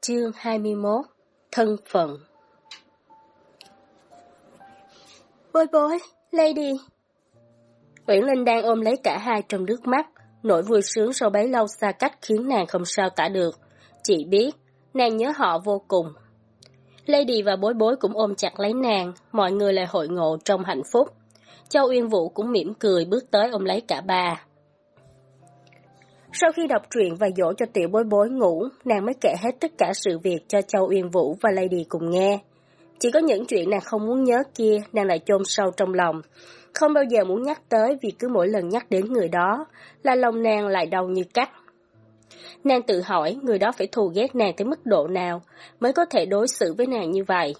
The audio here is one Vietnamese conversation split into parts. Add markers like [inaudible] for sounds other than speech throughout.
Chương 21 Thân phận Bôi bối, Lady Uyển Linh đang ôm lấy cả hai trong nước mắt, nỗi vui sướng sau bấy lâu xa cách khiến nàng không sao tả được. Chị biết, nàng nhớ họ vô cùng. Lady và bối bối cũng ôm chặt lấy nàng, mọi người lại hội ngộ trong hạnh phúc. Châu Uyên Vũ cũng mỉm cười bước tới ôm lấy cả ba. Sau khi đọc truyện và dỗ cho tiểu bối bối ngủ, nàng mới kể hết tất cả sự việc cho Châu Uyên Vũ và Lady cùng nghe. Chỉ có những chuyện nàng không muốn nhớ kia, nàng lại chôn sâu trong lòng. Không bao giờ muốn nhắc tới vì cứ mỗi lần nhắc đến người đó, là lòng nàng lại đau như cắt. Nàng tự hỏi người đó phải thù ghét nàng tới mức độ nào mới có thể đối xử với nàng như vậy.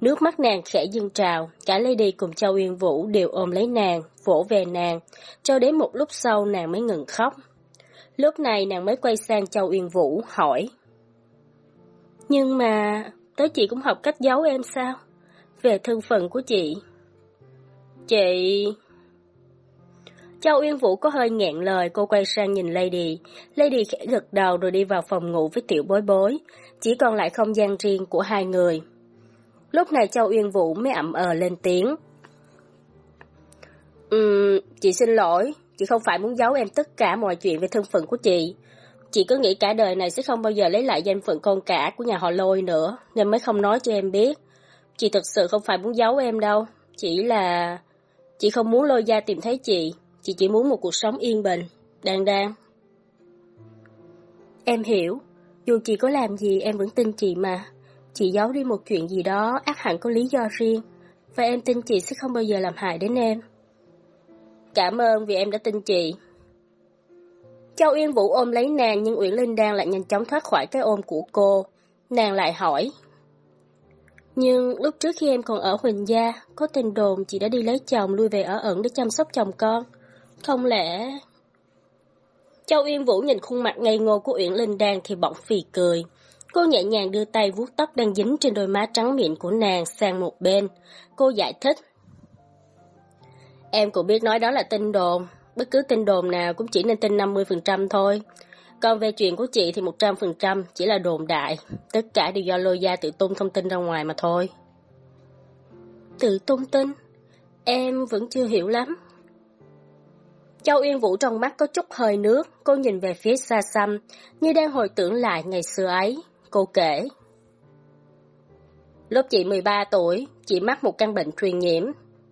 Nước mắt nàng khẽ dâng trào, cả Lady cùng Châu Uyên Vũ đều ôm lấy nàng, vỗ về nàng, cho đến một lúc sau nàng mới ngừng khóc. Lúc này nàng mới quay sang Châu Uyên Vũ, hỏi. Nhưng mà, tới chị cũng học cách giấu em sao? Về thân phận của chị. Chị... Châu Uyên Vũ có hơi nghẹn lời, cô quay sang nhìn Lady. Lady khẽ gật đầu rồi đi vào phòng ngủ với tiểu bối bối. Chỉ còn lại không gian riêng của hai người. Lúc này Châu Uyên Vũ mới ậm ờ lên tiếng. Ừm, chị xin lỗi, chị không phải muốn giấu em tất cả mọi chuyện về thân phận của chị. Chị cứ nghĩ cả đời này sẽ không bao giờ lấy lại danh phận con cả của nhà họ lôi nữa, nên mới không nói cho em biết. Chị thật sự không phải muốn giấu em đâu, chỉ là... Chị không muốn lôi ra tìm thấy chị, chị chỉ muốn một cuộc sống yên bình. đàng đàng. Em hiểu, dù chị có làm gì em vẫn tin chị mà. Chị giấu đi một chuyện gì đó ác hẳn có lý do riêng, và em tin chị sẽ không bao giờ làm hại đến em. Cảm ơn vì em đã tin chị. Châu Yên Vũ ôm lấy nàng nhưng Uyển Linh đang lại nhanh chóng thoát khỏi cái ôm của cô. Nàng lại hỏi. Nhưng lúc trước khi em còn ở Huỳnh Gia, có tin đồn chị đã đi lấy chồng lui về ở ẩn để chăm sóc chồng con. Không lẽ... Châu Yên Vũ nhìn khuôn mặt ngây ngô của Uyển Linh Đan thì bỗng phì cười. Cô nhẹ nhàng đưa tay vuốt tóc đang dính trên đôi má trắng miệng của nàng sang một bên. Cô giải thích. Em cũng biết nói đó là tin đồn. Bất cứ tin đồn nào cũng chỉ nên tin 50% thôi. Còn về chuyện của chị thì 100% chỉ là đồn đại. Tất cả đều do lôi gia tự tung thông tin ra ngoài mà thôi. Tự tung tin? Em vẫn chưa hiểu lắm. Châu Yên Vũ trong mắt có chút hơi nước, cô nhìn về phía xa xăm, như đang hồi tưởng lại ngày xưa ấy. Cô kể. Lúc chị 13 tuổi, chị mắc một căn bệnh truyền nhiễm.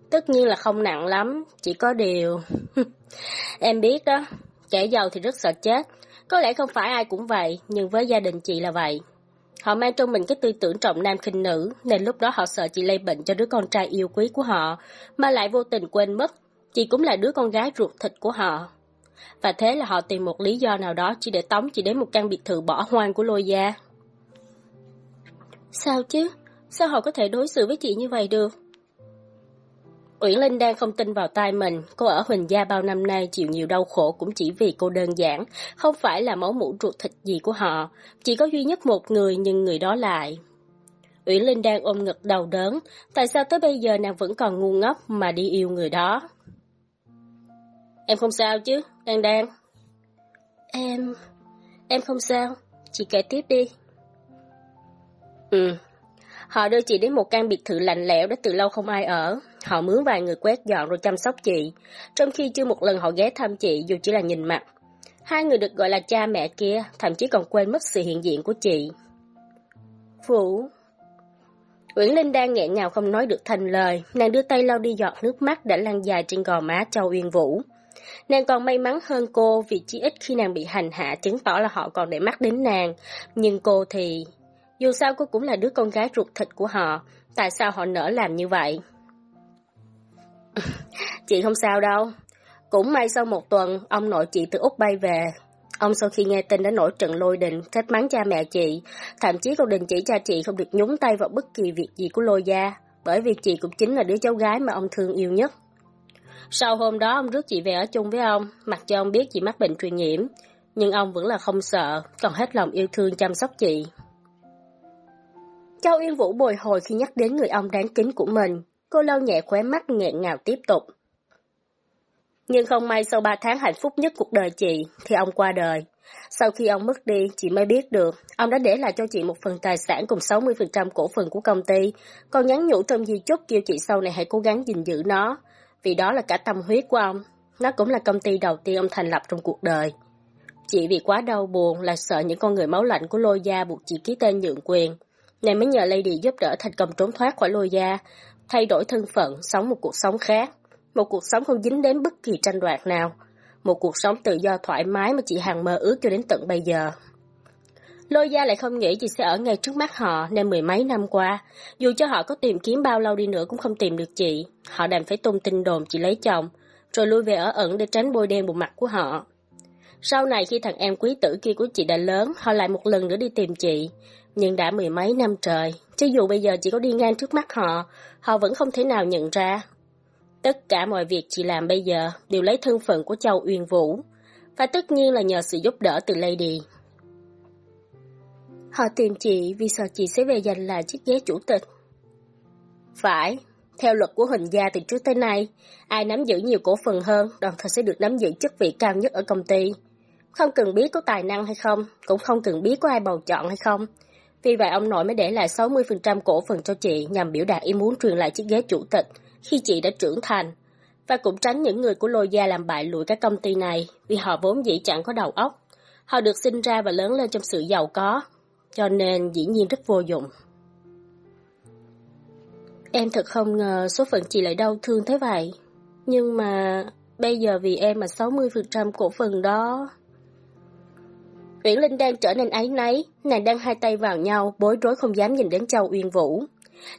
Tất nhiên là không nặng lắm, chỉ có điều... [laughs] em biết đó, kẻ giàu thì rất sợ chết. Có lẽ không phải ai cũng vậy, nhưng với gia đình chị là vậy. Họ mang trong mình cái tư tưởng trọng nam khinh nữ, nên lúc đó họ sợ chị lây bệnh cho đứa con trai yêu quý của họ, mà lại vô tình quên mất, chị cũng là đứa con gái ruột thịt của họ. Và thế là họ tìm một lý do nào đó chỉ để tống chị đến một căn biệt thự bỏ hoang của lôi gia. Sao chứ? Sao họ có thể đối xử với chị như vậy được? Uyển Linh đang không tin vào tai mình, cô ở Huỳnh Gia bao năm nay chịu nhiều đau khổ cũng chỉ vì cô đơn giản, không phải là máu mũ ruột thịt gì của họ, chỉ có duy nhất một người nhưng người đó lại. Uyển Linh đang ôm ngực đầu đớn, tại sao tới bây giờ nàng vẫn còn ngu ngốc mà đi yêu người đó? Em không sao chứ, Đan Đan? Em... em không sao, chị kể tiếp đi. Ừ. Họ đưa chị đến một căn biệt thự lạnh lẽo đã từ lâu không ai ở. Họ mướn vài người quét dọn rồi chăm sóc chị, trong khi chưa một lần họ ghé thăm chị dù chỉ là nhìn mặt. Hai người được gọi là cha mẹ kia, thậm chí còn quên mất sự hiện diện của chị. Vũ Uyển Linh đang nghẹn ngào không nói được thành lời, nàng đưa tay lau đi giọt nước mắt đã lan dài trên gò má Châu Uyên Vũ. Nàng còn may mắn hơn cô vì chỉ ít khi nàng bị hành hạ chứng tỏ là họ còn để mắt đến nàng, nhưng cô thì dù sao cô cũng là đứa con gái ruột thịt của họ, tại sao họ nỡ làm như vậy? [laughs] chị không sao đâu. Cũng may sau một tuần, ông nội chị từ Úc bay về. Ông sau khi nghe tin đã nổi trận lôi đình, trách mắng cha mẹ chị, thậm chí còn đình chỉ cha chị không được nhúng tay vào bất kỳ việc gì của lôi gia, bởi vì chị cũng chính là đứa cháu gái mà ông thương yêu nhất. Sau hôm đó ông rước chị về ở chung với ông, mặc cho ông biết chị mắc bệnh truyền nhiễm, nhưng ông vẫn là không sợ, còn hết lòng yêu thương chăm sóc chị. Châu Yên Vũ bồi hồi khi nhắc đến người ông đáng kính của mình. Cô lau nhẹ khóe mắt nghẹn ngào tiếp tục. Nhưng không may sau 3 tháng hạnh phúc nhất cuộc đời chị, thì ông qua đời. Sau khi ông mất đi, chị mới biết được, ông đã để lại cho chị một phần tài sản cùng 60% cổ phần của công ty, còn nhắn nhủ trong di chúc kêu chị sau này hãy cố gắng gìn giữ nó, vì đó là cả tâm huyết của ông. Nó cũng là công ty đầu tiên ông thành lập trong cuộc đời. chỉ vì quá đau buồn là sợ những con người máu lạnh của lôi gia buộc chị ký tên nhượng quyền, nên mới nhờ Lady giúp đỡ thành công trốn thoát khỏi lôi gia, thay đổi thân phận, sống một cuộc sống khác. Một cuộc sống không dính đến bất kỳ tranh đoạt nào. Một cuộc sống tự do thoải mái mà chị Hằng mơ ước cho đến tận bây giờ. Lôi gia lại không nghĩ chị sẽ ở ngay trước mắt họ nên mười mấy năm qua. Dù cho họ có tìm kiếm bao lâu đi nữa cũng không tìm được chị. Họ đành phải tung tin đồn chị lấy chồng, rồi lui về ở ẩn để tránh bôi đen bộ mặt của họ. Sau này khi thằng em quý tử kia của chị đã lớn, họ lại một lần nữa đi tìm chị. Nhưng đã mười mấy năm trời, cho dù bây giờ chị có đi ngang trước mắt họ, họ vẫn không thể nào nhận ra. Tất cả mọi việc chị làm bây giờ đều lấy thân phận của Châu Uyên Vũ, và tất nhiên là nhờ sự giúp đỡ từ Lady. Họ tìm chị vì sợ chị sẽ về giành lại chiếc ghế chủ tịch. Phải, theo luật của Huỳnh gia từ trước tới nay, ai nắm giữ nhiều cổ phần hơn, đồng thời sẽ được nắm giữ chức vị cao nhất ở công ty. Không cần biết có tài năng hay không, cũng không cần biết có ai bầu chọn hay không. Vì vậy ông nội mới để lại 60% cổ phần cho chị nhằm biểu đạt ý muốn truyền lại chiếc ghế chủ tịch khi chị đã trưởng thành. Và cũng tránh những người của lôi gia làm bại lụi các công ty này vì họ vốn dĩ chẳng có đầu óc. Họ được sinh ra và lớn lên trong sự giàu có, cho nên dĩ nhiên rất vô dụng. Em thật không ngờ số phận chị lại đau thương thế vậy. Nhưng mà bây giờ vì em mà 60% cổ phần đó... Uyển Linh đang trở nên áy náy, nàng đang hai tay vào nhau, bối rối không dám nhìn đến Châu Uyên Vũ.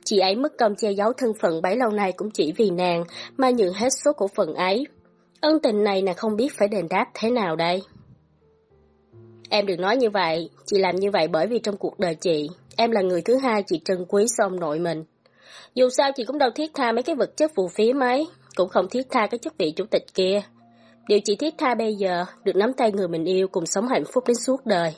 Chị ấy mất công che giấu thân phận bấy lâu nay cũng chỉ vì nàng, mà nhường hết số cổ phần ấy. Ân tình này nàng không biết phải đền đáp thế nào đây. Em đừng nói như vậy, chị làm như vậy bởi vì trong cuộc đời chị, em là người thứ hai chị trân quý xong nội mình. Dù sao chị cũng đâu thiết tha mấy cái vật chất phù phí mấy, cũng không thiết tha cái chức vị chủ tịch kia. Điều chị thiết tha bây giờ, được nắm tay người mình yêu cùng sống hạnh phúc đến suốt đời.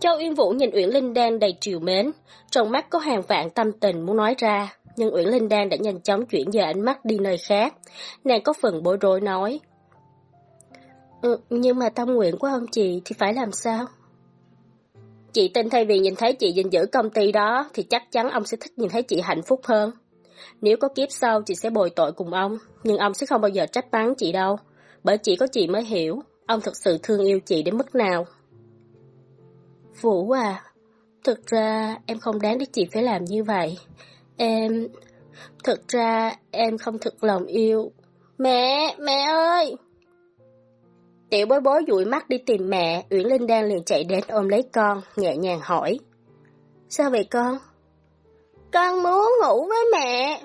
Châu Uyên Vũ nhìn Uyển Linh Đan đầy triều mến, trong mắt có hàng vạn tâm tình muốn nói ra, nhưng Uyển Linh Đan đã nhanh chóng chuyển giờ ánh mắt đi nơi khác. Nàng có phần bối rối nói. Ừ, nhưng mà tâm nguyện của ông chị thì phải làm sao? Chị tin thay vì nhìn thấy chị gìn giữ công ty đó thì chắc chắn ông sẽ thích nhìn thấy chị hạnh phúc hơn. Nếu có kiếp sau chị sẽ bồi tội cùng ông, nhưng ông sẽ không bao giờ trách mắng chị đâu. Bởi chỉ có chị mới hiểu, ông thật sự thương yêu chị đến mức nào. Vũ à, thực ra em không đáng để chị phải làm như vậy. Em... Thực ra em không thực lòng yêu. Mẹ, mẹ ơi! Tiểu bối bối dụi mắt đi tìm mẹ, Uyển Linh đang liền chạy đến ôm lấy con, nhẹ nhàng hỏi. Sao vậy con? Con muốn ngủ với mẹ.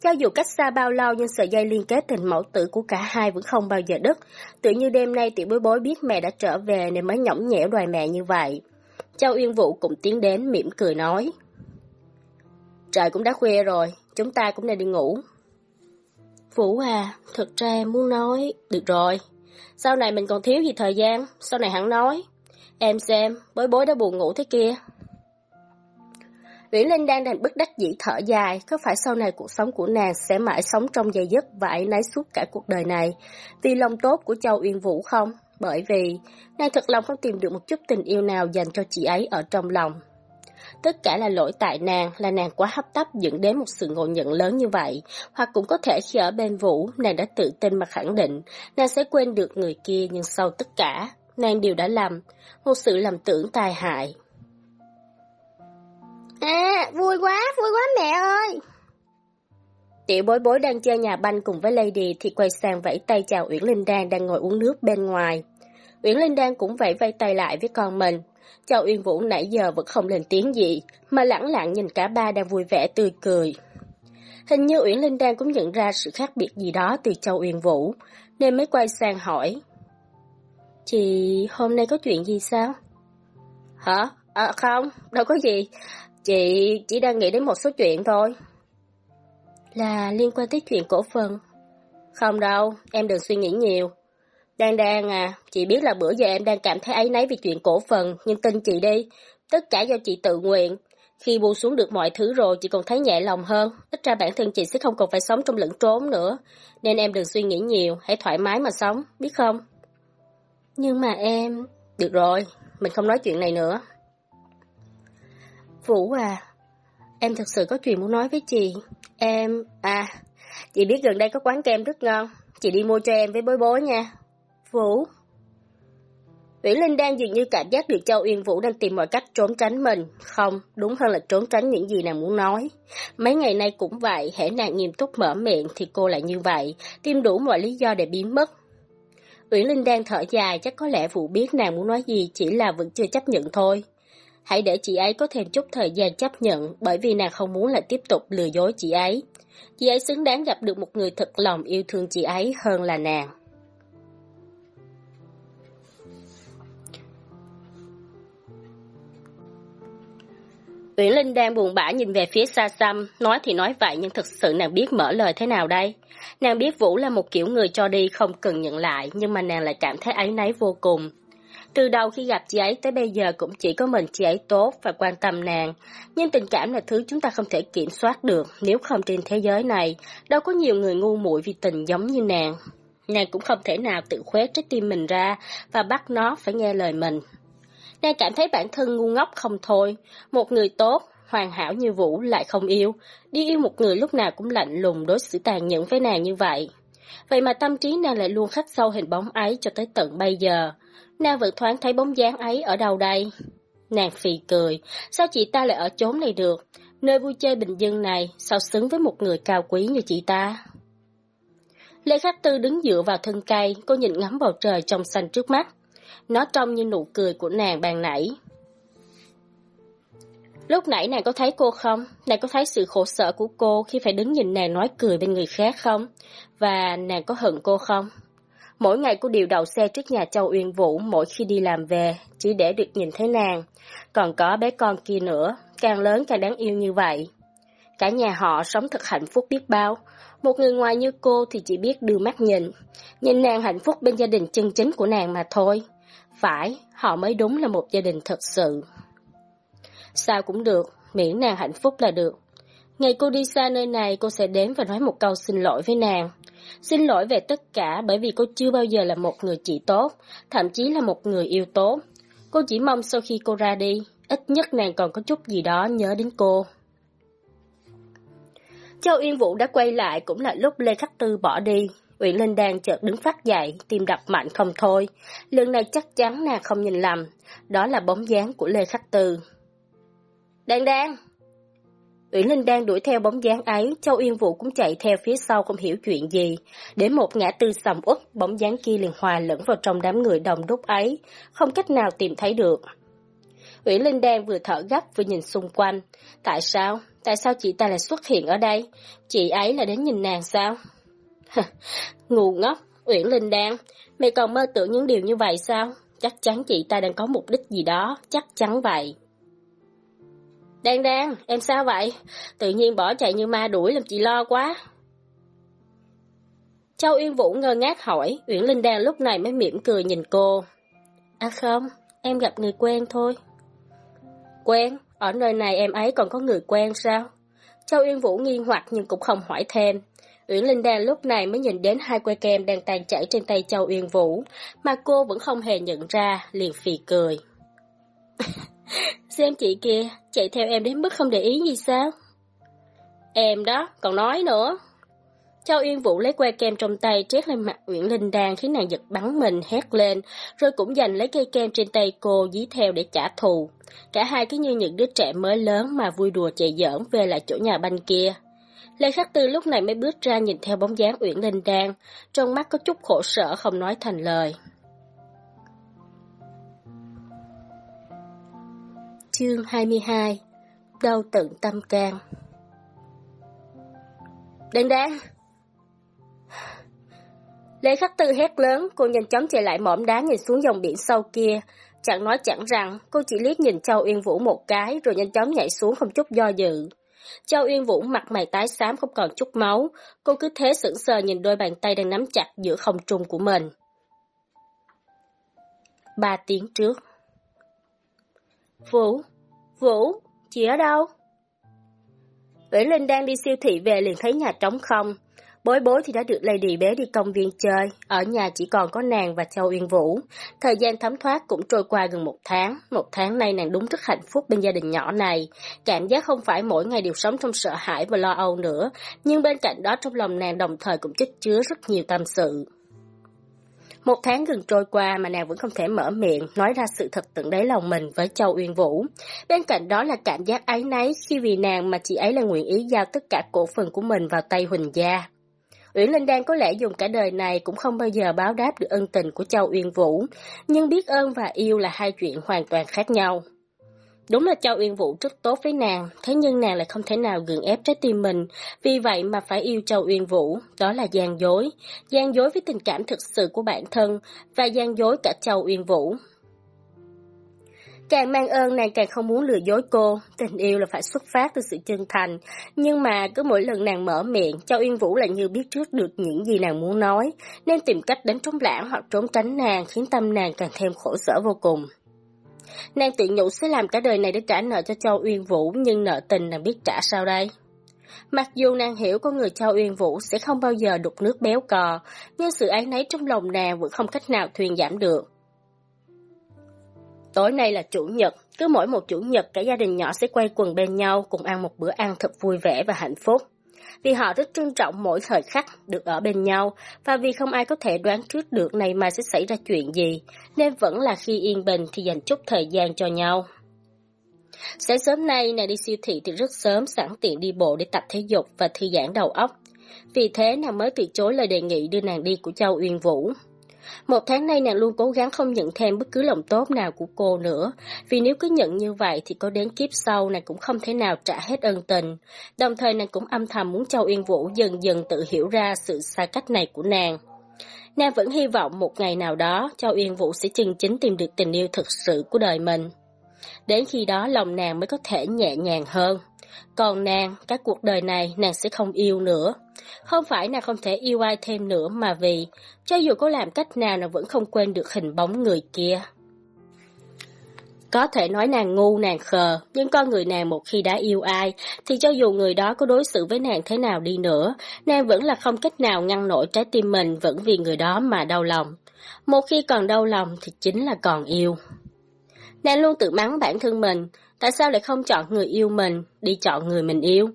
Cho dù cách xa bao lâu nhưng sợi dây liên kết tình mẫu tử của cả hai vẫn không bao giờ đứt. Tự như đêm nay tiểu bối bối biết mẹ đã trở về nên mới nhõng nhẽo đòi mẹ như vậy. Châu Uyên Vũ cũng tiến đến mỉm cười nói. Trời cũng đã khuya rồi, chúng ta cũng nên đi ngủ. Vũ à, thực ra em muốn nói... Được rồi, sau này mình còn thiếu gì thời gian, sau này hẳn nói. Em xem, bối bối đã buồn ngủ thế kia. Nguyễn Linh đang đành bức đắc dĩ thở dài, có phải sau này cuộc sống của nàng sẽ mãi sống trong giày dứt và ấy náy suốt cả cuộc đời này, vì lòng tốt của Châu Uyên Vũ không? Bởi vì, nàng thật lòng không tìm được một chút tình yêu nào dành cho chị ấy ở trong lòng. Tất cả là lỗi tại nàng, là nàng quá hấp tấp dẫn đến một sự ngộ nhận lớn như vậy. Hoặc cũng có thể khi ở bên Vũ, nàng đã tự tin mà khẳng định, nàng sẽ quên được người kia nhưng sau tất cả, nàng đều đã làm, một sự lầm tưởng tai hại. À, vui quá, vui quá mẹ ơi! Tiểu bối bối đang chơi nhà banh cùng với Lady thì quay sang vẫy tay chào Uyển Linh Đan đang ngồi uống nước bên ngoài. Uyển Linh Đan cũng vẫy vây tay lại với con mình. Châu Uyên Vũ nãy giờ vẫn không lên tiếng gì, mà lẳng lặng nhìn cả ba đang vui vẻ tươi cười. Hình như Uyển Linh Đan cũng nhận ra sự khác biệt gì đó từ Châu Uyên Vũ, nên mới quay sang hỏi. Chị hôm nay có chuyện gì sao? Hả? À, không, đâu có gì. Chị chỉ đang nghĩ đến một số chuyện thôi. Là liên quan tới chuyện cổ phần? Không đâu, em đừng suy nghĩ nhiều. Đang đang à, chị biết là bữa giờ em đang cảm thấy ấy nấy vì chuyện cổ phần, nhưng tin chị đi, tất cả do chị tự nguyện. Khi buông xuống được mọi thứ rồi, chị còn thấy nhẹ lòng hơn. Ít ra bản thân chị sẽ không còn phải sống trong lẫn trốn nữa. Nên em đừng suy nghĩ nhiều, hãy thoải mái mà sống, biết không? Nhưng mà em... Được rồi, mình không nói chuyện này nữa. Vũ à, em thật sự có chuyện muốn nói với chị. Em... À, chị biết gần đây có quán kem rất ngon. Chị đi mua cho em với bối bối nha. Vũ... Uyển Linh đang dường như cảm giác được Châu Uyên Vũ đang tìm mọi cách trốn tránh mình. Không, đúng hơn là trốn tránh những gì nàng muốn nói. Mấy ngày nay cũng vậy, hễ nàng nghiêm túc mở miệng thì cô lại như vậy, tìm đủ mọi lý do để biến mất. Uyển Linh đang thở dài, chắc có lẽ Vũ biết nàng muốn nói gì chỉ là vẫn chưa chấp nhận thôi. Hãy để chị ấy có thêm chút thời gian chấp nhận, bởi vì nàng không muốn lại tiếp tục lừa dối chị ấy. Chị ấy xứng đáng gặp được một người thật lòng yêu thương chị ấy hơn là nàng. Uyển Linh đang buồn bã nhìn về phía xa xăm, nói thì nói vậy nhưng thực sự nàng biết mở lời thế nào đây. Nàng biết Vũ là một kiểu người cho đi không cần nhận lại, nhưng mà nàng lại cảm thấy ấy nấy vô cùng. Từ đầu khi gặp chị ấy tới bây giờ cũng chỉ có mình chị ấy tốt và quan tâm nàng. Nhưng tình cảm là thứ chúng ta không thể kiểm soát được, nếu không trên thế giới này, đâu có nhiều người ngu muội vì tình giống như nàng. Nàng cũng không thể nào tự khuét trái tim mình ra và bắt nó phải nghe lời mình đang cảm thấy bản thân ngu ngốc không thôi. Một người tốt, hoàn hảo như Vũ lại không yêu. Đi yêu một người lúc nào cũng lạnh lùng đối xử tàn nhẫn với nàng như vậy. Vậy mà tâm trí nàng lại luôn khắc sâu hình bóng ấy cho tới tận bây giờ. Nàng vẫn thoáng thấy bóng dáng ấy ở đâu đây? Nàng phì cười, sao chị ta lại ở chốn này được? Nơi vui chơi bình dân này, sao xứng với một người cao quý như chị ta? Lê Khắc Tư đứng dựa vào thân cây, cô nhìn ngắm bầu trời trong xanh trước mắt. Nó trông như nụ cười của nàng bàn nãy. Lúc nãy nàng có thấy cô không? Nàng có thấy sự khổ sở của cô khi phải đứng nhìn nàng nói cười bên người khác không? Và nàng có hận cô không? Mỗi ngày cô đều đậu xe trước nhà Châu Uyên Vũ mỗi khi đi làm về, chỉ để được nhìn thấy nàng. Còn có bé con kia nữa, càng lớn càng đáng yêu như vậy. Cả nhà họ sống thật hạnh phúc biết bao. Một người ngoài như cô thì chỉ biết đưa mắt nhìn. Nhìn nàng hạnh phúc bên gia đình chân chính của nàng mà thôi. Phải, họ mới đúng là một gia đình thật sự. Sao cũng được, miễn nàng hạnh phúc là được. Ngày cô đi xa nơi này, cô sẽ đến và nói một câu xin lỗi với nàng. Xin lỗi về tất cả bởi vì cô chưa bao giờ là một người chị tốt, thậm chí là một người yêu tốt. Cô chỉ mong sau khi cô ra đi, ít nhất nàng còn có chút gì đó nhớ đến cô. Châu Yên Vũ đã quay lại cũng là lúc Lê Khắc Tư bỏ đi. Uyển Linh đang chợt đứng phát dậy, tim đập mạnh không thôi. Lần này chắc chắn nàng không nhìn lầm, đó là bóng dáng của Lê Khắc Tư. Đang đang! Uyển Linh đang đuổi theo bóng dáng ấy, Châu Yên Vũ cũng chạy theo phía sau không hiểu chuyện gì. Đến một ngã tư sầm uất, bóng dáng kia liền hòa lẫn vào trong đám người đồng đúc ấy, không cách nào tìm thấy được. Uyển Linh đang vừa thở gấp vừa nhìn xung quanh. Tại sao? Tại sao chị ta lại xuất hiện ở đây? Chị ấy là đến nhìn nàng sao? [laughs] Ngu ngốc, Uyển Linh Đan, mày còn mơ tưởng những điều như vậy sao? Chắc chắn chị ta đang có mục đích gì đó, chắc chắn vậy. Đan Đan, em sao vậy? Tự nhiên bỏ chạy như ma đuổi làm chị lo quá. Châu Yên Vũ ngơ ngác hỏi, Uyển Linh Đan lúc này mới mỉm cười nhìn cô. À không, em gặp người quen thôi. Quen? Ở nơi này em ấy còn có người quen sao? Châu Yên Vũ nghi hoặc nhưng cũng không hỏi thêm. Uyển Linh Đan lúc này mới nhìn đến hai que kem đang tan chảy trên tay Châu Uyên Vũ, mà cô vẫn không hề nhận ra, liền phì cười. [laughs] Xem chị kia, chạy theo em đến mức không để ý gì sao? Em đó, còn nói nữa. Châu Uyên Vũ lấy que kem trong tay trét lên mặt Uyển Linh Đan khiến nàng giật bắn mình hét lên, rồi cũng giành lấy cây kem trên tay cô dí theo để trả thù. Cả hai cứ như những đứa trẻ mới lớn mà vui đùa chạy giỡn về lại chỗ nhà banh kia. Lê Khắc Tư lúc này mới bước ra nhìn theo bóng dáng Uyển Linh Đan, trong mắt có chút khổ sở không nói thành lời. Chương 22 Đau tận tâm can Đan Đan Lê Khắc Tư hét lớn, cô nhanh chóng chạy lại mỏm đá nhìn xuống dòng biển sâu kia. Chẳng nói chẳng rằng, cô chỉ liếc nhìn Châu Uyên Vũ một cái rồi nhanh chóng nhảy xuống không chút do dự. Châu Uyên Vũ mặt mày tái xám không còn chút máu, cô cứ thế sững sờ nhìn đôi bàn tay đang nắm chặt giữa không trung của mình. Ba tiếng trước Vũ, Vũ, chị ở đâu? Uyển Linh đang đi siêu thị về liền thấy nhà trống không. Bối bối thì đã được Lady bé đi công viên chơi, ở nhà chỉ còn có nàng và Châu Uyên Vũ. Thời gian thấm thoát cũng trôi qua gần một tháng, một tháng nay nàng đúng rất hạnh phúc bên gia đình nhỏ này. Cảm giác không phải mỗi ngày đều sống trong sợ hãi và lo âu nữa, nhưng bên cạnh đó trong lòng nàng đồng thời cũng chất chứa rất nhiều tâm sự. Một tháng gần trôi qua mà nàng vẫn không thể mở miệng, nói ra sự thật tận đáy lòng mình với Châu Uyên Vũ. Bên cạnh đó là cảm giác áy náy khi vì nàng mà chị ấy là nguyện ý giao tất cả cổ phần của mình vào tay Huỳnh Gia. Uyển Linh Đan có lẽ dùng cả đời này cũng không bao giờ báo đáp được ân tình của Châu Uyên Vũ, nhưng biết ơn và yêu là hai chuyện hoàn toàn khác nhau. Đúng là Châu Uyên Vũ rất tốt với nàng, thế nhưng nàng lại không thể nào gượng ép trái tim mình, vì vậy mà phải yêu Châu Uyên Vũ, đó là gian dối. Gian dối với tình cảm thực sự của bản thân, và gian dối cả Châu Uyên Vũ. Càng mang ơn nàng càng không muốn lừa dối cô, tình yêu là phải xuất phát từ sự chân thành, nhưng mà cứ mỗi lần nàng mở miệng, Châu Uyên Vũ lại như biết trước được những gì nàng muốn nói, nên tìm cách đến trốn lãng hoặc trốn tránh nàng khiến tâm nàng càng thêm khổ sở vô cùng. Nàng tự nhủ sẽ làm cả đời này để trả nợ cho Châu Uyên Vũ, nhưng nợ tình nàng biết trả sao đây? Mặc dù nàng hiểu con người Châu Uyên Vũ sẽ không bao giờ đục nước béo cò, nhưng sự ái nấy trong lòng nàng vẫn không cách nào thuyền giảm được. Tối nay là chủ nhật, cứ mỗi một chủ nhật cả gia đình nhỏ sẽ quay quần bên nhau cùng ăn một bữa ăn thật vui vẻ và hạnh phúc. Vì họ rất trân trọng mỗi thời khắc được ở bên nhau và vì không ai có thể đoán trước được này mai sẽ xảy ra chuyện gì, nên vẫn là khi yên bình thì dành chút thời gian cho nhau. Sáng sớm nay, nàng đi siêu thị thì rất sớm sẵn tiện đi bộ để tập thể dục và thư giãn đầu óc. Vì thế nàng mới từ chối lời đề nghị đưa nàng đi của Châu Uyên Vũ. Một tháng nay nàng luôn cố gắng không nhận thêm bất cứ lòng tốt nào của cô nữa, vì nếu cứ nhận như vậy thì có đến kiếp sau nàng cũng không thể nào trả hết ân tình. Đồng thời nàng cũng âm thầm muốn Châu Yên Vũ dần dần tự hiểu ra sự xa cách này của nàng. Nàng vẫn hy vọng một ngày nào đó Châu Yên Vũ sẽ chân chính tìm được tình yêu thực sự của đời mình. Đến khi đó lòng nàng mới có thể nhẹ nhàng hơn. Còn nàng, các cuộc đời này nàng sẽ không yêu nữa. Không phải nàng không thể yêu ai thêm nữa mà vì, cho dù có làm cách nào nàng vẫn không quên được hình bóng người kia. Có thể nói nàng ngu, nàng khờ, nhưng con người nàng một khi đã yêu ai, thì cho dù người đó có đối xử với nàng thế nào đi nữa, nàng vẫn là không cách nào ngăn nổi trái tim mình vẫn vì người đó mà đau lòng. Một khi còn đau lòng thì chính là còn yêu. Nàng luôn tự mắng bản thân mình, tại sao lại không chọn người yêu mình, đi chọn người mình yêu?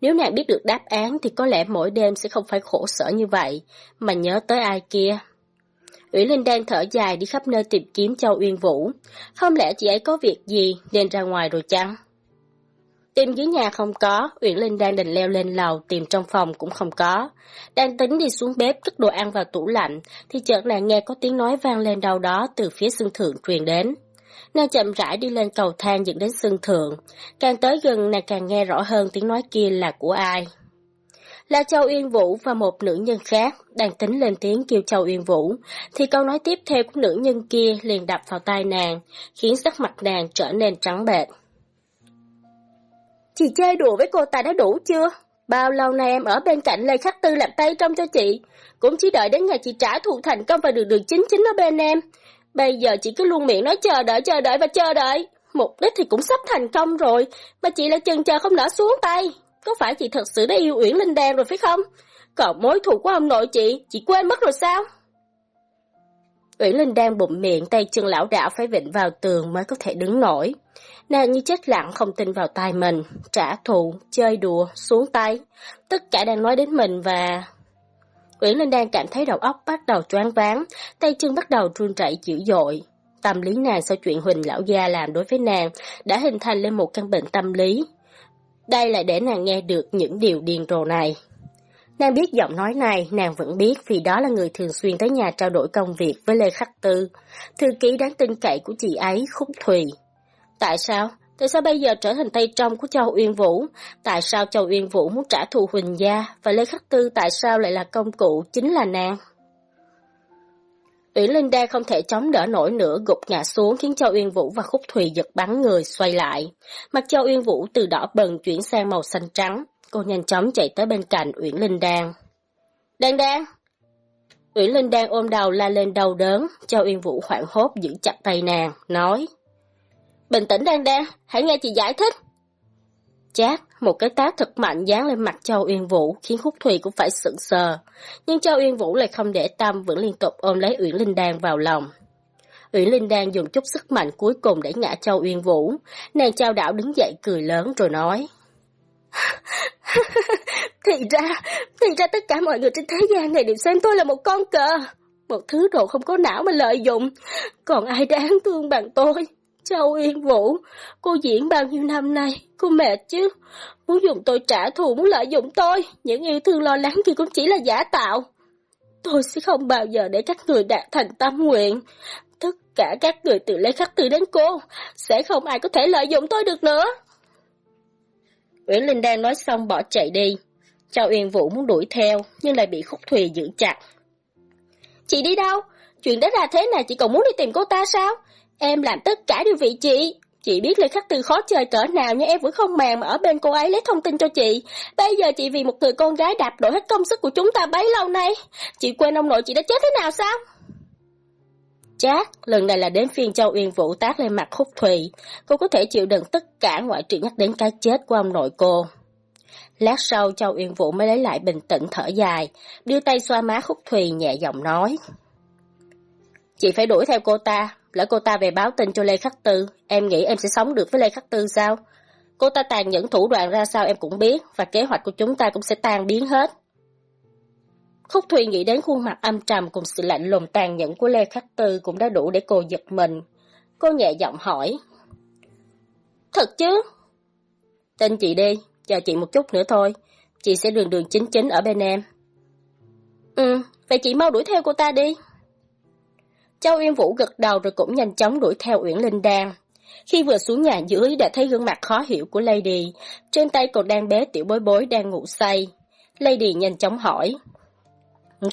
Nếu nàng biết được đáp án thì có lẽ mỗi đêm sẽ không phải khổ sở như vậy, mà nhớ tới ai kia. Uyển Linh đang thở dài đi khắp nơi tìm kiếm Châu Uyên Vũ. Không lẽ chị ấy có việc gì nên ra ngoài rồi chăng? Tìm dưới nhà không có, Uyển Linh đang định leo lên lầu tìm trong phòng cũng không có. Đang tính đi xuống bếp cất đồ ăn vào tủ lạnh, thì chợt nàng nghe có tiếng nói vang lên đâu đó từ phía sân thượng truyền đến. Nàng chậm rãi đi lên cầu thang dẫn đến sân thượng. Càng tới gần nàng càng nghe rõ hơn tiếng nói kia là của ai. Là Châu Uyên Vũ và một nữ nhân khác đang tính lên tiếng kêu Châu Uyên Vũ, thì câu nói tiếp theo của nữ nhân kia liền đập vào tai nàng, khiến sắc mặt nàng trở nên trắng bệch. Chị chơi đùa với cô ta đã đủ chưa? Bao lâu nay em ở bên cạnh Lê Khắc Tư làm tay trong cho chị, cũng chỉ đợi đến ngày chị trả thù thành công và được đường chính chính ở bên em. Bây giờ chị cứ luôn miệng nói chờ đợi, chờ đợi và chờ đợi. Mục đích thì cũng sắp thành công rồi, mà chị lại chần chờ không nở xuống tay. Có phải chị thật sự đã yêu Uyển Linh Đan rồi phải không? Còn mối thù của ông nội chị, chị quên mất rồi sao? Uyển Linh Đan bụng miệng, tay chân lão đảo phải vịnh vào tường mới có thể đứng nổi. Nàng như chết lặng không tin vào tai mình, trả thù, chơi đùa, xuống tay. Tất cả đang nói đến mình và Uyển Linh đang cảm thấy đầu óc bắt đầu choáng váng, tay chân bắt đầu run rẩy dữ dội. Tâm lý nàng sau chuyện Huỳnh lão gia làm đối với nàng đã hình thành lên một căn bệnh tâm lý. Đây là để nàng nghe được những điều điên rồ này. Nàng biết giọng nói này, nàng vẫn biết vì đó là người thường xuyên tới nhà trao đổi công việc với Lê Khắc Tư, thư ký đáng tin cậy của chị ấy, Khúc Thùy. Tại sao? Tại sao bây giờ trở thành tay trong của Châu Uyên Vũ? Tại sao Châu Uyên Vũ muốn trả thù Huỳnh Gia? Và Lê Khắc Tư tại sao lại là công cụ, chính là nàng? Uyển Linh Đa không thể chống đỡ nổi nữa gục ngã xuống khiến Châu Uyên Vũ và Khúc Thùy giật bắn người xoay lại. Mặt Châu Uyên Vũ từ đỏ bần chuyển sang màu xanh trắng. Cô nhanh chóng chạy tới bên cạnh Uyển Linh Đan. Đan Đan! Uyển Linh Đan ôm đầu la lên đau đớn. Châu Uyên Vũ hoảng hốt giữ chặt tay nàng, nói. Bình tĩnh đang Đan, hãy nghe chị giải thích. Chát, một cái tát thật mạnh dán lên mặt Châu Uyên Vũ khiến Khúc Thùy cũng phải sững sờ. Nhưng Châu Uyên Vũ lại không để tâm vẫn liên tục ôm lấy Uyển Linh Đan vào lòng. Uyển Linh Đan dùng chút sức mạnh cuối cùng để ngã Châu Uyên Vũ. Nàng trao đảo đứng dậy cười lớn rồi nói. [laughs] thì ra, thì ra tất cả mọi người trên thế gian này đều xem tôi là một con cờ. Một thứ đồ không có não mà lợi dụng. Còn ai đáng thương bằng tôi? Châu Yên Vũ, cô diễn bao nhiêu năm nay, cô mệt chứ. Muốn dùng tôi trả thù, muốn lợi dụng tôi. Những yêu thương lo lắng kia cũng chỉ là giả tạo. Tôi sẽ không bao giờ để các người đạt thành tâm nguyện. Tất cả các người từ Lê Khắc Tư đến cô, sẽ không ai có thể lợi dụng tôi được nữa. Uyển Linh đang nói xong bỏ chạy đi. Châu Uyên Vũ muốn đuổi theo, nhưng lại bị Khúc Thùy giữ chặt. Chị đi đâu? Chuyện đã ra thế này chị còn muốn đi tìm cô ta sao? Em làm tất cả đều vì chị. Chị biết Lê Khắc từ khó chơi cỡ nào nhưng em vẫn không màng mà ở bên cô ấy lấy thông tin cho chị. Bây giờ chị vì một người con gái đạp đổ hết công sức của chúng ta bấy lâu nay. Chị quên ông nội chị đã chết thế nào sao? Chát, lần này là đến phiên Châu Uyên Vũ tác lên mặt khúc thùy. Cô có thể chịu đựng tất cả ngoại trừ nhắc đến cái chết của ông nội cô. Lát sau Châu Uyên Vũ mới lấy lại bình tĩnh thở dài, đưa tay xoa má khúc thùy nhẹ giọng nói. Chị phải đuổi theo cô ta, lỡ cô ta về báo tin cho Lê Khắc Tư, em nghĩ em sẽ sống được với Lê Khắc Tư sao? Cô ta tàn nhẫn thủ đoạn ra sao em cũng biết, và kế hoạch của chúng ta cũng sẽ tan biến hết. Khúc Thùy nghĩ đến khuôn mặt âm trầm cùng sự lạnh lùng tàn nhẫn của Lê Khắc Tư cũng đã đủ để cô giật mình. Cô nhẹ giọng hỏi. Thật chứ? Tin chị đi, chờ chị một chút nữa thôi. Chị sẽ đường đường chính chính ở bên em. Ừ, vậy chị mau đuổi theo cô ta đi. Châu Yên Vũ gật đầu rồi cũng nhanh chóng đuổi theo Uyển Linh Đan. Khi vừa xuống nhà dưới đã thấy gương mặt khó hiểu của Lady, trên tay còn đang bé tiểu bối bối đang ngủ say. Lady nhanh chóng hỏi.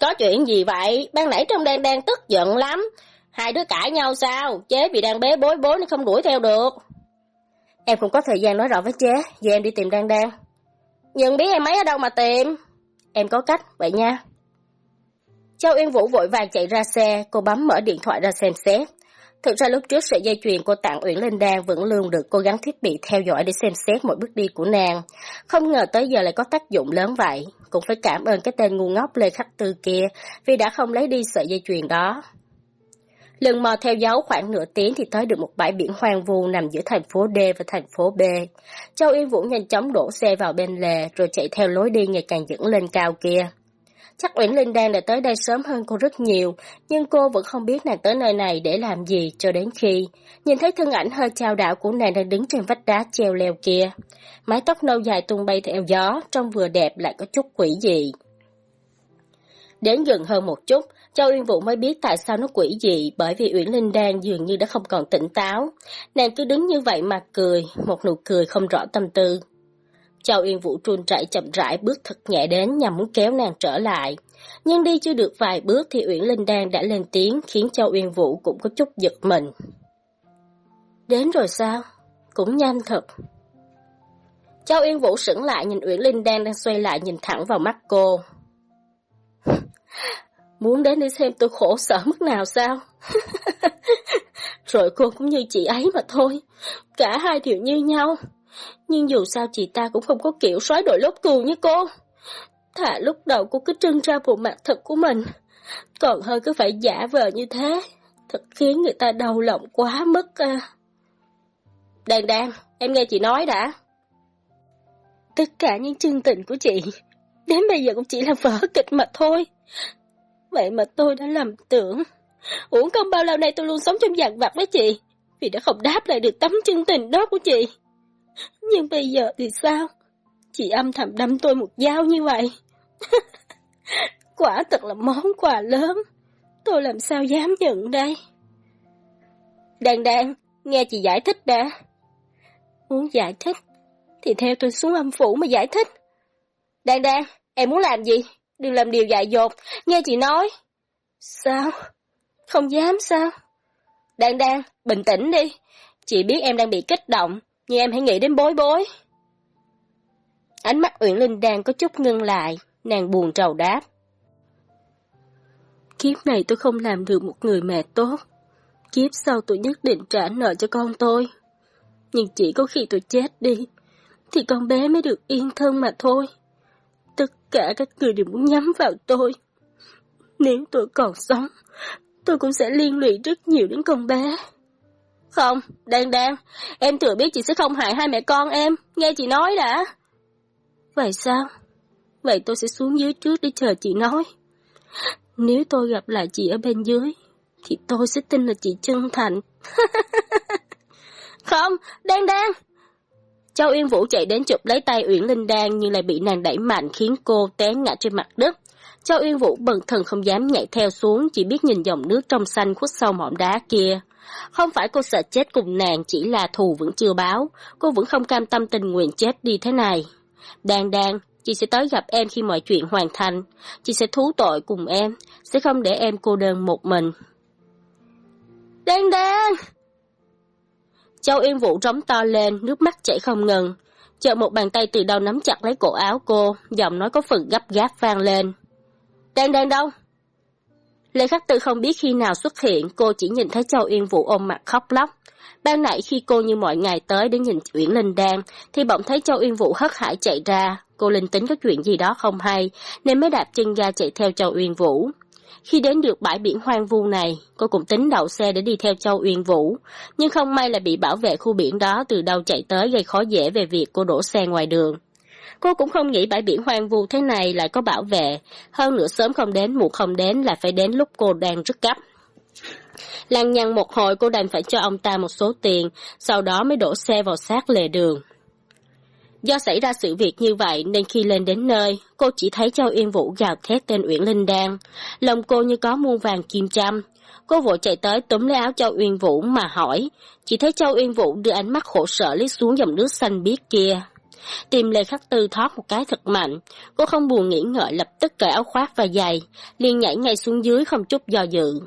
Có chuyện gì vậy? Ban nãy trong đang đang tức giận lắm. Hai đứa cãi nhau sao? Chế bị đang bé bối bối nên không đuổi theo được. Em không có thời gian nói rõ với chế, giờ em đi tìm Đan Đan. Nhưng biết em ấy ở đâu mà tìm? Em có cách, vậy nha. Châu Yên Vũ vội vàng chạy ra xe, cô bấm mở điện thoại ra xem xét. Thực ra lúc trước sợi dây chuyền cô tặng Uyển Linh Đan vẫn luôn được cô gắn thiết bị theo dõi để xem xét mọi bước đi của nàng. Không ngờ tới giờ lại có tác dụng lớn vậy. Cũng phải cảm ơn cái tên ngu ngốc Lê Khắc Tư kia vì đã không lấy đi sợi dây chuyền đó. Lần mò theo dấu khoảng nửa tiếng thì tới được một bãi biển hoang vu nằm giữa thành phố D và thành phố B. Châu Yên Vũ nhanh chóng đổ xe vào bên lề rồi chạy theo lối đi ngày càng dẫn lên cao kia. Chắc Uyển Linh Đan đã tới đây sớm hơn cô rất nhiều, nhưng cô vẫn không biết nàng tới nơi này để làm gì cho đến khi nhìn thấy thân ảnh hơi trao đảo của nàng đang đứng trên vách đá treo leo kia. Mái tóc nâu dài tung bay theo gió, trông vừa đẹp lại có chút quỷ dị. Đến gần hơn một chút, Châu Uyên Vũ mới biết tại sao nó quỷ dị bởi vì Uyển Linh Đan dường như đã không còn tỉnh táo. Nàng cứ đứng như vậy mà cười, một nụ cười không rõ tâm tư. Châu Yên Vũ trùn chạy chậm rãi, bước thật nhẹ đến nhằm muốn kéo nàng trở lại. Nhưng đi chưa được vài bước thì Uyển Linh Đan đã lên tiếng, khiến Châu Uyên Vũ cũng có chút giật mình. Đến rồi sao? Cũng nhanh thật. Châu Yên Vũ sững lại nhìn Uyển Linh Đan đang xoay lại nhìn thẳng vào mắt cô. [laughs] Muốn đến để xem tôi khổ sở mức nào sao? [laughs] Rồi cô cũng như chị ấy mà thôi. Cả hai đều như nhau. Nhưng dù sao chị ta cũng không có kiểu xoáy đội lốt cừu như cô. Thà lúc đầu cô cứ trưng ra bộ mặt thật của mình. Còn hơn cứ phải giả vờ như thế. Thật khiến người ta đau lòng quá mất à. Đàn đàn, em nghe chị nói đã. Tất cả những chương tình của chị, đến bây giờ cũng chỉ là vở kịch mà thôi. Vậy mà tôi đã lầm tưởng. Uổng công bao lâu nay tôi luôn sống trong dạng vặt với chị, vì đã không đáp lại được tấm chân tình đó của chị. Nhưng bây giờ thì sao? Chị âm thầm đâm tôi một dao như vậy. [laughs] Quả thật là món quà lớn. Tôi làm sao dám nhận đây? Đàn đàn, nghe chị giải thích đã. Muốn giải thích, thì theo tôi xuống âm phủ mà giải thích. Đàn đàn, em muốn làm gì? Đừng làm điều dại dột, nghe chị nói. Sao? Không dám sao? Đàn đàn, bình tĩnh đi. Chị biết em đang bị kích động, nhưng em hãy nghĩ đến bối bối. Ánh mắt Uyển Linh đang có chút ngưng lại, nàng buồn trầu đáp. Kiếp này tôi không làm được một người mẹ tốt. Kiếp sau tôi nhất định trả nợ cho con tôi. Nhưng chỉ có khi tôi chết đi, thì con bé mới được yên thân mà thôi. Tất cả các người đều muốn nhắm vào tôi. Nếu tôi còn sống, tôi cũng sẽ liên lụy rất nhiều đến con bé. Không, Đan Đan, em thừa biết chị sẽ không hại hai mẹ con em, nghe chị nói đã. Vậy sao? Vậy tôi sẽ xuống dưới trước để chờ chị nói. Nếu tôi gặp lại chị ở bên dưới, thì tôi sẽ tin là chị chân thành. [laughs] không, Đan Đan! Châu Yên Vũ chạy đến chụp lấy tay Uyển Linh Đan nhưng lại bị nàng đẩy mạnh khiến cô té ngã trên mặt đất. Châu Yên Vũ bần thần không dám nhảy theo xuống, chỉ biết nhìn dòng nước trong xanh khuất sau mỏm đá kia. Không phải cô sợ chết cùng nàng, chỉ là thù vẫn chưa báo, cô vẫn không cam tâm tình nguyện chết đi thế này. Đan đan, chị sẽ tới gặp em khi mọi chuyện hoàn thành. Chị sẽ thú tội cùng em, sẽ không để em cô đơn một mình. Đan đan! Châu Yên Vũ trống to lên, nước mắt chảy không ngừng. Chợt một bàn tay từ đâu nắm chặt lấy cổ áo cô, giọng nói có phần gấp gáp vang lên. Đan đan đâu? Lê Khắc Tư không biết khi nào xuất hiện, cô chỉ nhìn thấy Châu Yên Vũ ôm mặt khóc lóc. Ban nãy khi cô như mọi ngày tới để nhìn Uyển Linh đang, thì bỗng thấy Châu Yên Vũ hất hải chạy ra. Cô linh tính có chuyện gì đó không hay, nên mới đạp chân ga chạy theo Châu Uyên Vũ. Khi đến được bãi biển hoang vu này, cô cũng tính đậu xe để đi theo Châu Uyên Vũ, nhưng không may là bị bảo vệ khu biển đó từ đâu chạy tới gây khó dễ về việc cô đổ xe ngoài đường. Cô cũng không nghĩ bãi biển hoang vu thế này lại có bảo vệ, hơn nữa sớm không đến muộn không đến là phải đến lúc cô đang rất gấp. Lăng nhăng một hồi cô đành phải cho ông ta một số tiền, sau đó mới đổ xe vào sát lề đường. Do xảy ra sự việc như vậy nên khi lên đến nơi, cô chỉ thấy Châu Yên Vũ gào thét tên Uyển Linh Đan. Lòng cô như có muôn vàng kim châm. Cô vội chạy tới túm lấy áo Châu Uyên Vũ mà hỏi. Chỉ thấy Châu Uyên Vũ đưa ánh mắt khổ sở liếc xuống dòng nước xanh biếc kia. Tìm Lê Khắc Tư thoát một cái thật mạnh. Cô không buồn nghĩ ngợi lập tức cởi áo khoác và giày, liền nhảy ngay xuống dưới không chút do dự.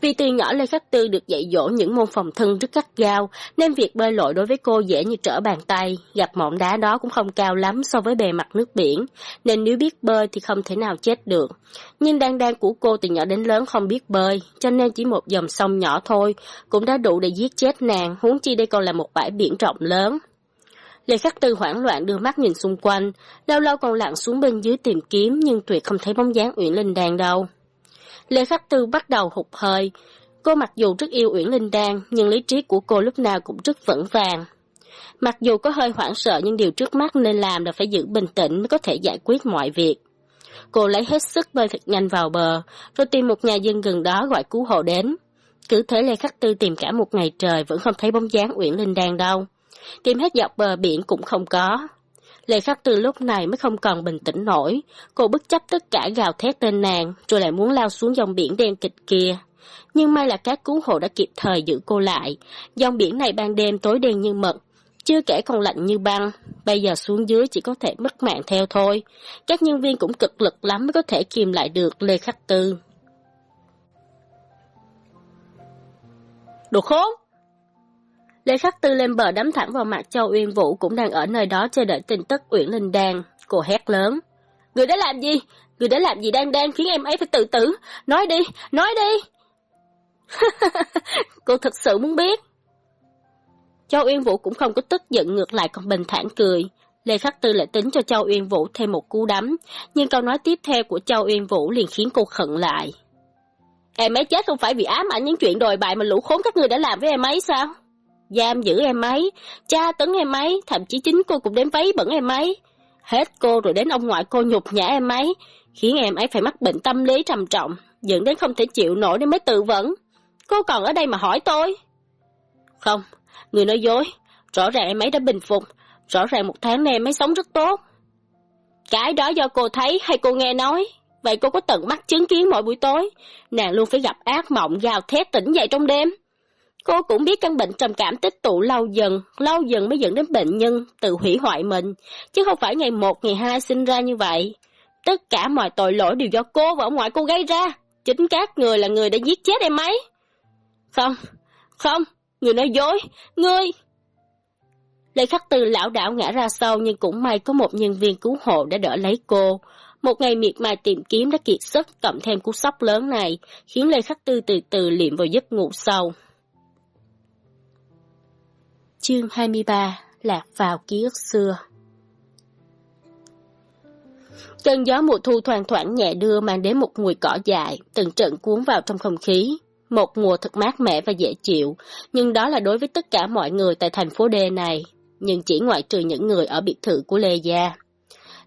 Vì từ nhỏ Lê Khắc Tư được dạy dỗ những môn phòng thân rất gắt gao, nên việc bơi lội đối với cô dễ như trở bàn tay, gặp mỏm đá đó cũng không cao lắm so với bề mặt nước biển, nên nếu biết bơi thì không thể nào chết được. Nhưng đan đan của cô từ nhỏ đến lớn không biết bơi, cho nên chỉ một dòng sông nhỏ thôi, cũng đã đủ để giết chết nàng, huống chi đây còn là một bãi biển rộng lớn. Lê Khắc Tư hoảng loạn đưa mắt nhìn xung quanh, lâu lâu còn lặn xuống bên dưới tìm kiếm nhưng tuyệt không thấy bóng dáng Uyển Linh Đan đâu. Lê Khắc Tư bắt đầu hụt hơi. Cô mặc dù rất yêu Uyển Linh Đan, nhưng lý trí của cô lúc nào cũng rất vững vàng. Mặc dù có hơi hoảng sợ nhưng điều trước mắt nên làm là phải giữ bình tĩnh mới có thể giải quyết mọi việc. Cô lấy hết sức bơi thật nhanh vào bờ, rồi tìm một nhà dân gần đó gọi cứu hộ đến. Cứ thế Lê Khắc Tư tìm cả một ngày trời vẫn không thấy bóng dáng Uyển Linh Đan đâu. Tìm hết dọc bờ biển cũng không có. Lê Khắc Tư lúc này mới không còn bình tĩnh nổi. Cô bất chấp tất cả gào thét tên nàng, rồi lại muốn lao xuống dòng biển đen kịch kia. Nhưng may là các cứu hộ đã kịp thời giữ cô lại. Dòng biển này ban đêm tối đen như mực, chưa kể còn lạnh như băng. Bây giờ xuống dưới chỉ có thể mất mạng theo thôi. Các nhân viên cũng cực lực lắm mới có thể kìm lại được Lê Khắc Tư. Đồ khốn! Lê Khắc Tư lên bờ đấm thẳng vào mặt Châu Uyên Vũ cũng đang ở nơi đó chờ đợi tin tức Uyển Linh Đan. Cô hét lớn. Người đã làm gì? Người đã làm gì đang đang khiến em ấy phải tự tử? Nói đi, nói đi! [laughs] cô thật sự muốn biết. Châu Uyên Vũ cũng không có tức giận ngược lại còn bình thản cười. Lê Khắc Tư lại tính cho Châu Uyên Vũ thêm một cú đấm, nhưng câu nói tiếp theo của Châu Uyên Vũ liền khiến cô khẩn lại. Em ấy chết không phải vì ám ảnh những chuyện đồi bại mà lũ khốn các người đã làm với em ấy sao? Giam giữ em ấy, cha tấn em ấy, thậm chí chính cô cũng đến váy bẩn em ấy. Hết cô rồi đến ông ngoại cô nhục nhã em ấy, khiến em ấy phải mắc bệnh tâm lý trầm trọng, dẫn đến không thể chịu nổi nên mới tự vẫn. Cô còn ở đây mà hỏi tôi. Không, người nói dối, rõ ràng em ấy đã bình phục, rõ ràng một tháng nay em ấy sống rất tốt. Cái đó do cô thấy hay cô nghe nói, vậy cô có tận mắt chứng kiến mỗi buổi tối, nàng luôn phải gặp ác mộng gào thét tỉnh dậy trong đêm. Cô cũng biết căn bệnh trầm cảm tích tụ lâu dần, lâu dần mới dẫn đến bệnh nhân tự hủy hoại mình, chứ không phải ngày một, ngày hai sinh ra như vậy. Tất cả mọi tội lỗi đều do cô và ông ngoại cô gây ra. Chính các người là người đã giết chết em ấy. Không, không, người nói dối, ngươi... Lê Khắc Tư lão đảo ngã ra sau nhưng cũng may có một nhân viên cứu hộ đã đỡ lấy cô. Một ngày miệt mài tìm kiếm đã kiệt sức cộng thêm cú sốc lớn này, khiến Lê Khắc Tư từ từ liệm vào giấc ngủ sâu. Chương 23 lạc vào ký ức xưa. Cơn gió mùa thu thoang thoảng nhẹ đưa mang đến một mùi cỏ dại, từng trận cuốn vào trong không khí. Một mùa thật mát mẻ và dễ chịu, nhưng đó là đối với tất cả mọi người tại thành phố D này, nhưng chỉ ngoại trừ những người ở biệt thự của Lê Gia.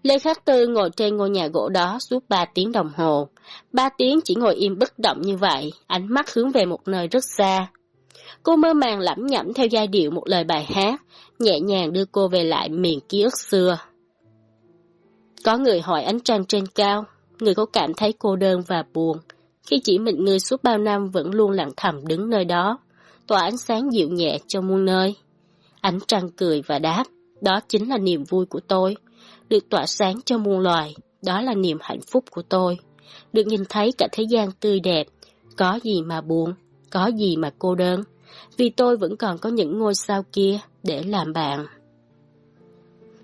Lê Khắc Tư ngồi trên ngôi nhà gỗ đó suốt ba tiếng đồng hồ. Ba tiếng chỉ ngồi im bất động như vậy, ánh mắt hướng về một nơi rất xa. Cô mơ màng lẩm nhẩm theo giai điệu một lời bài hát, nhẹ nhàng đưa cô về lại miền ký ức xưa. Có người hỏi ánh trăng trên cao, người có cảm thấy cô đơn và buồn, khi chỉ mình người suốt bao năm vẫn luôn lặng thầm đứng nơi đó, tỏa ánh sáng dịu nhẹ cho muôn nơi. Ánh trăng cười và đáp, đó chính là niềm vui của tôi. Được tỏa sáng cho muôn loài, đó là niềm hạnh phúc của tôi. Được nhìn thấy cả thế gian tươi đẹp, có gì mà buồn, có gì mà cô đơn. Vì tôi vẫn còn có những ngôi sao kia để làm bạn.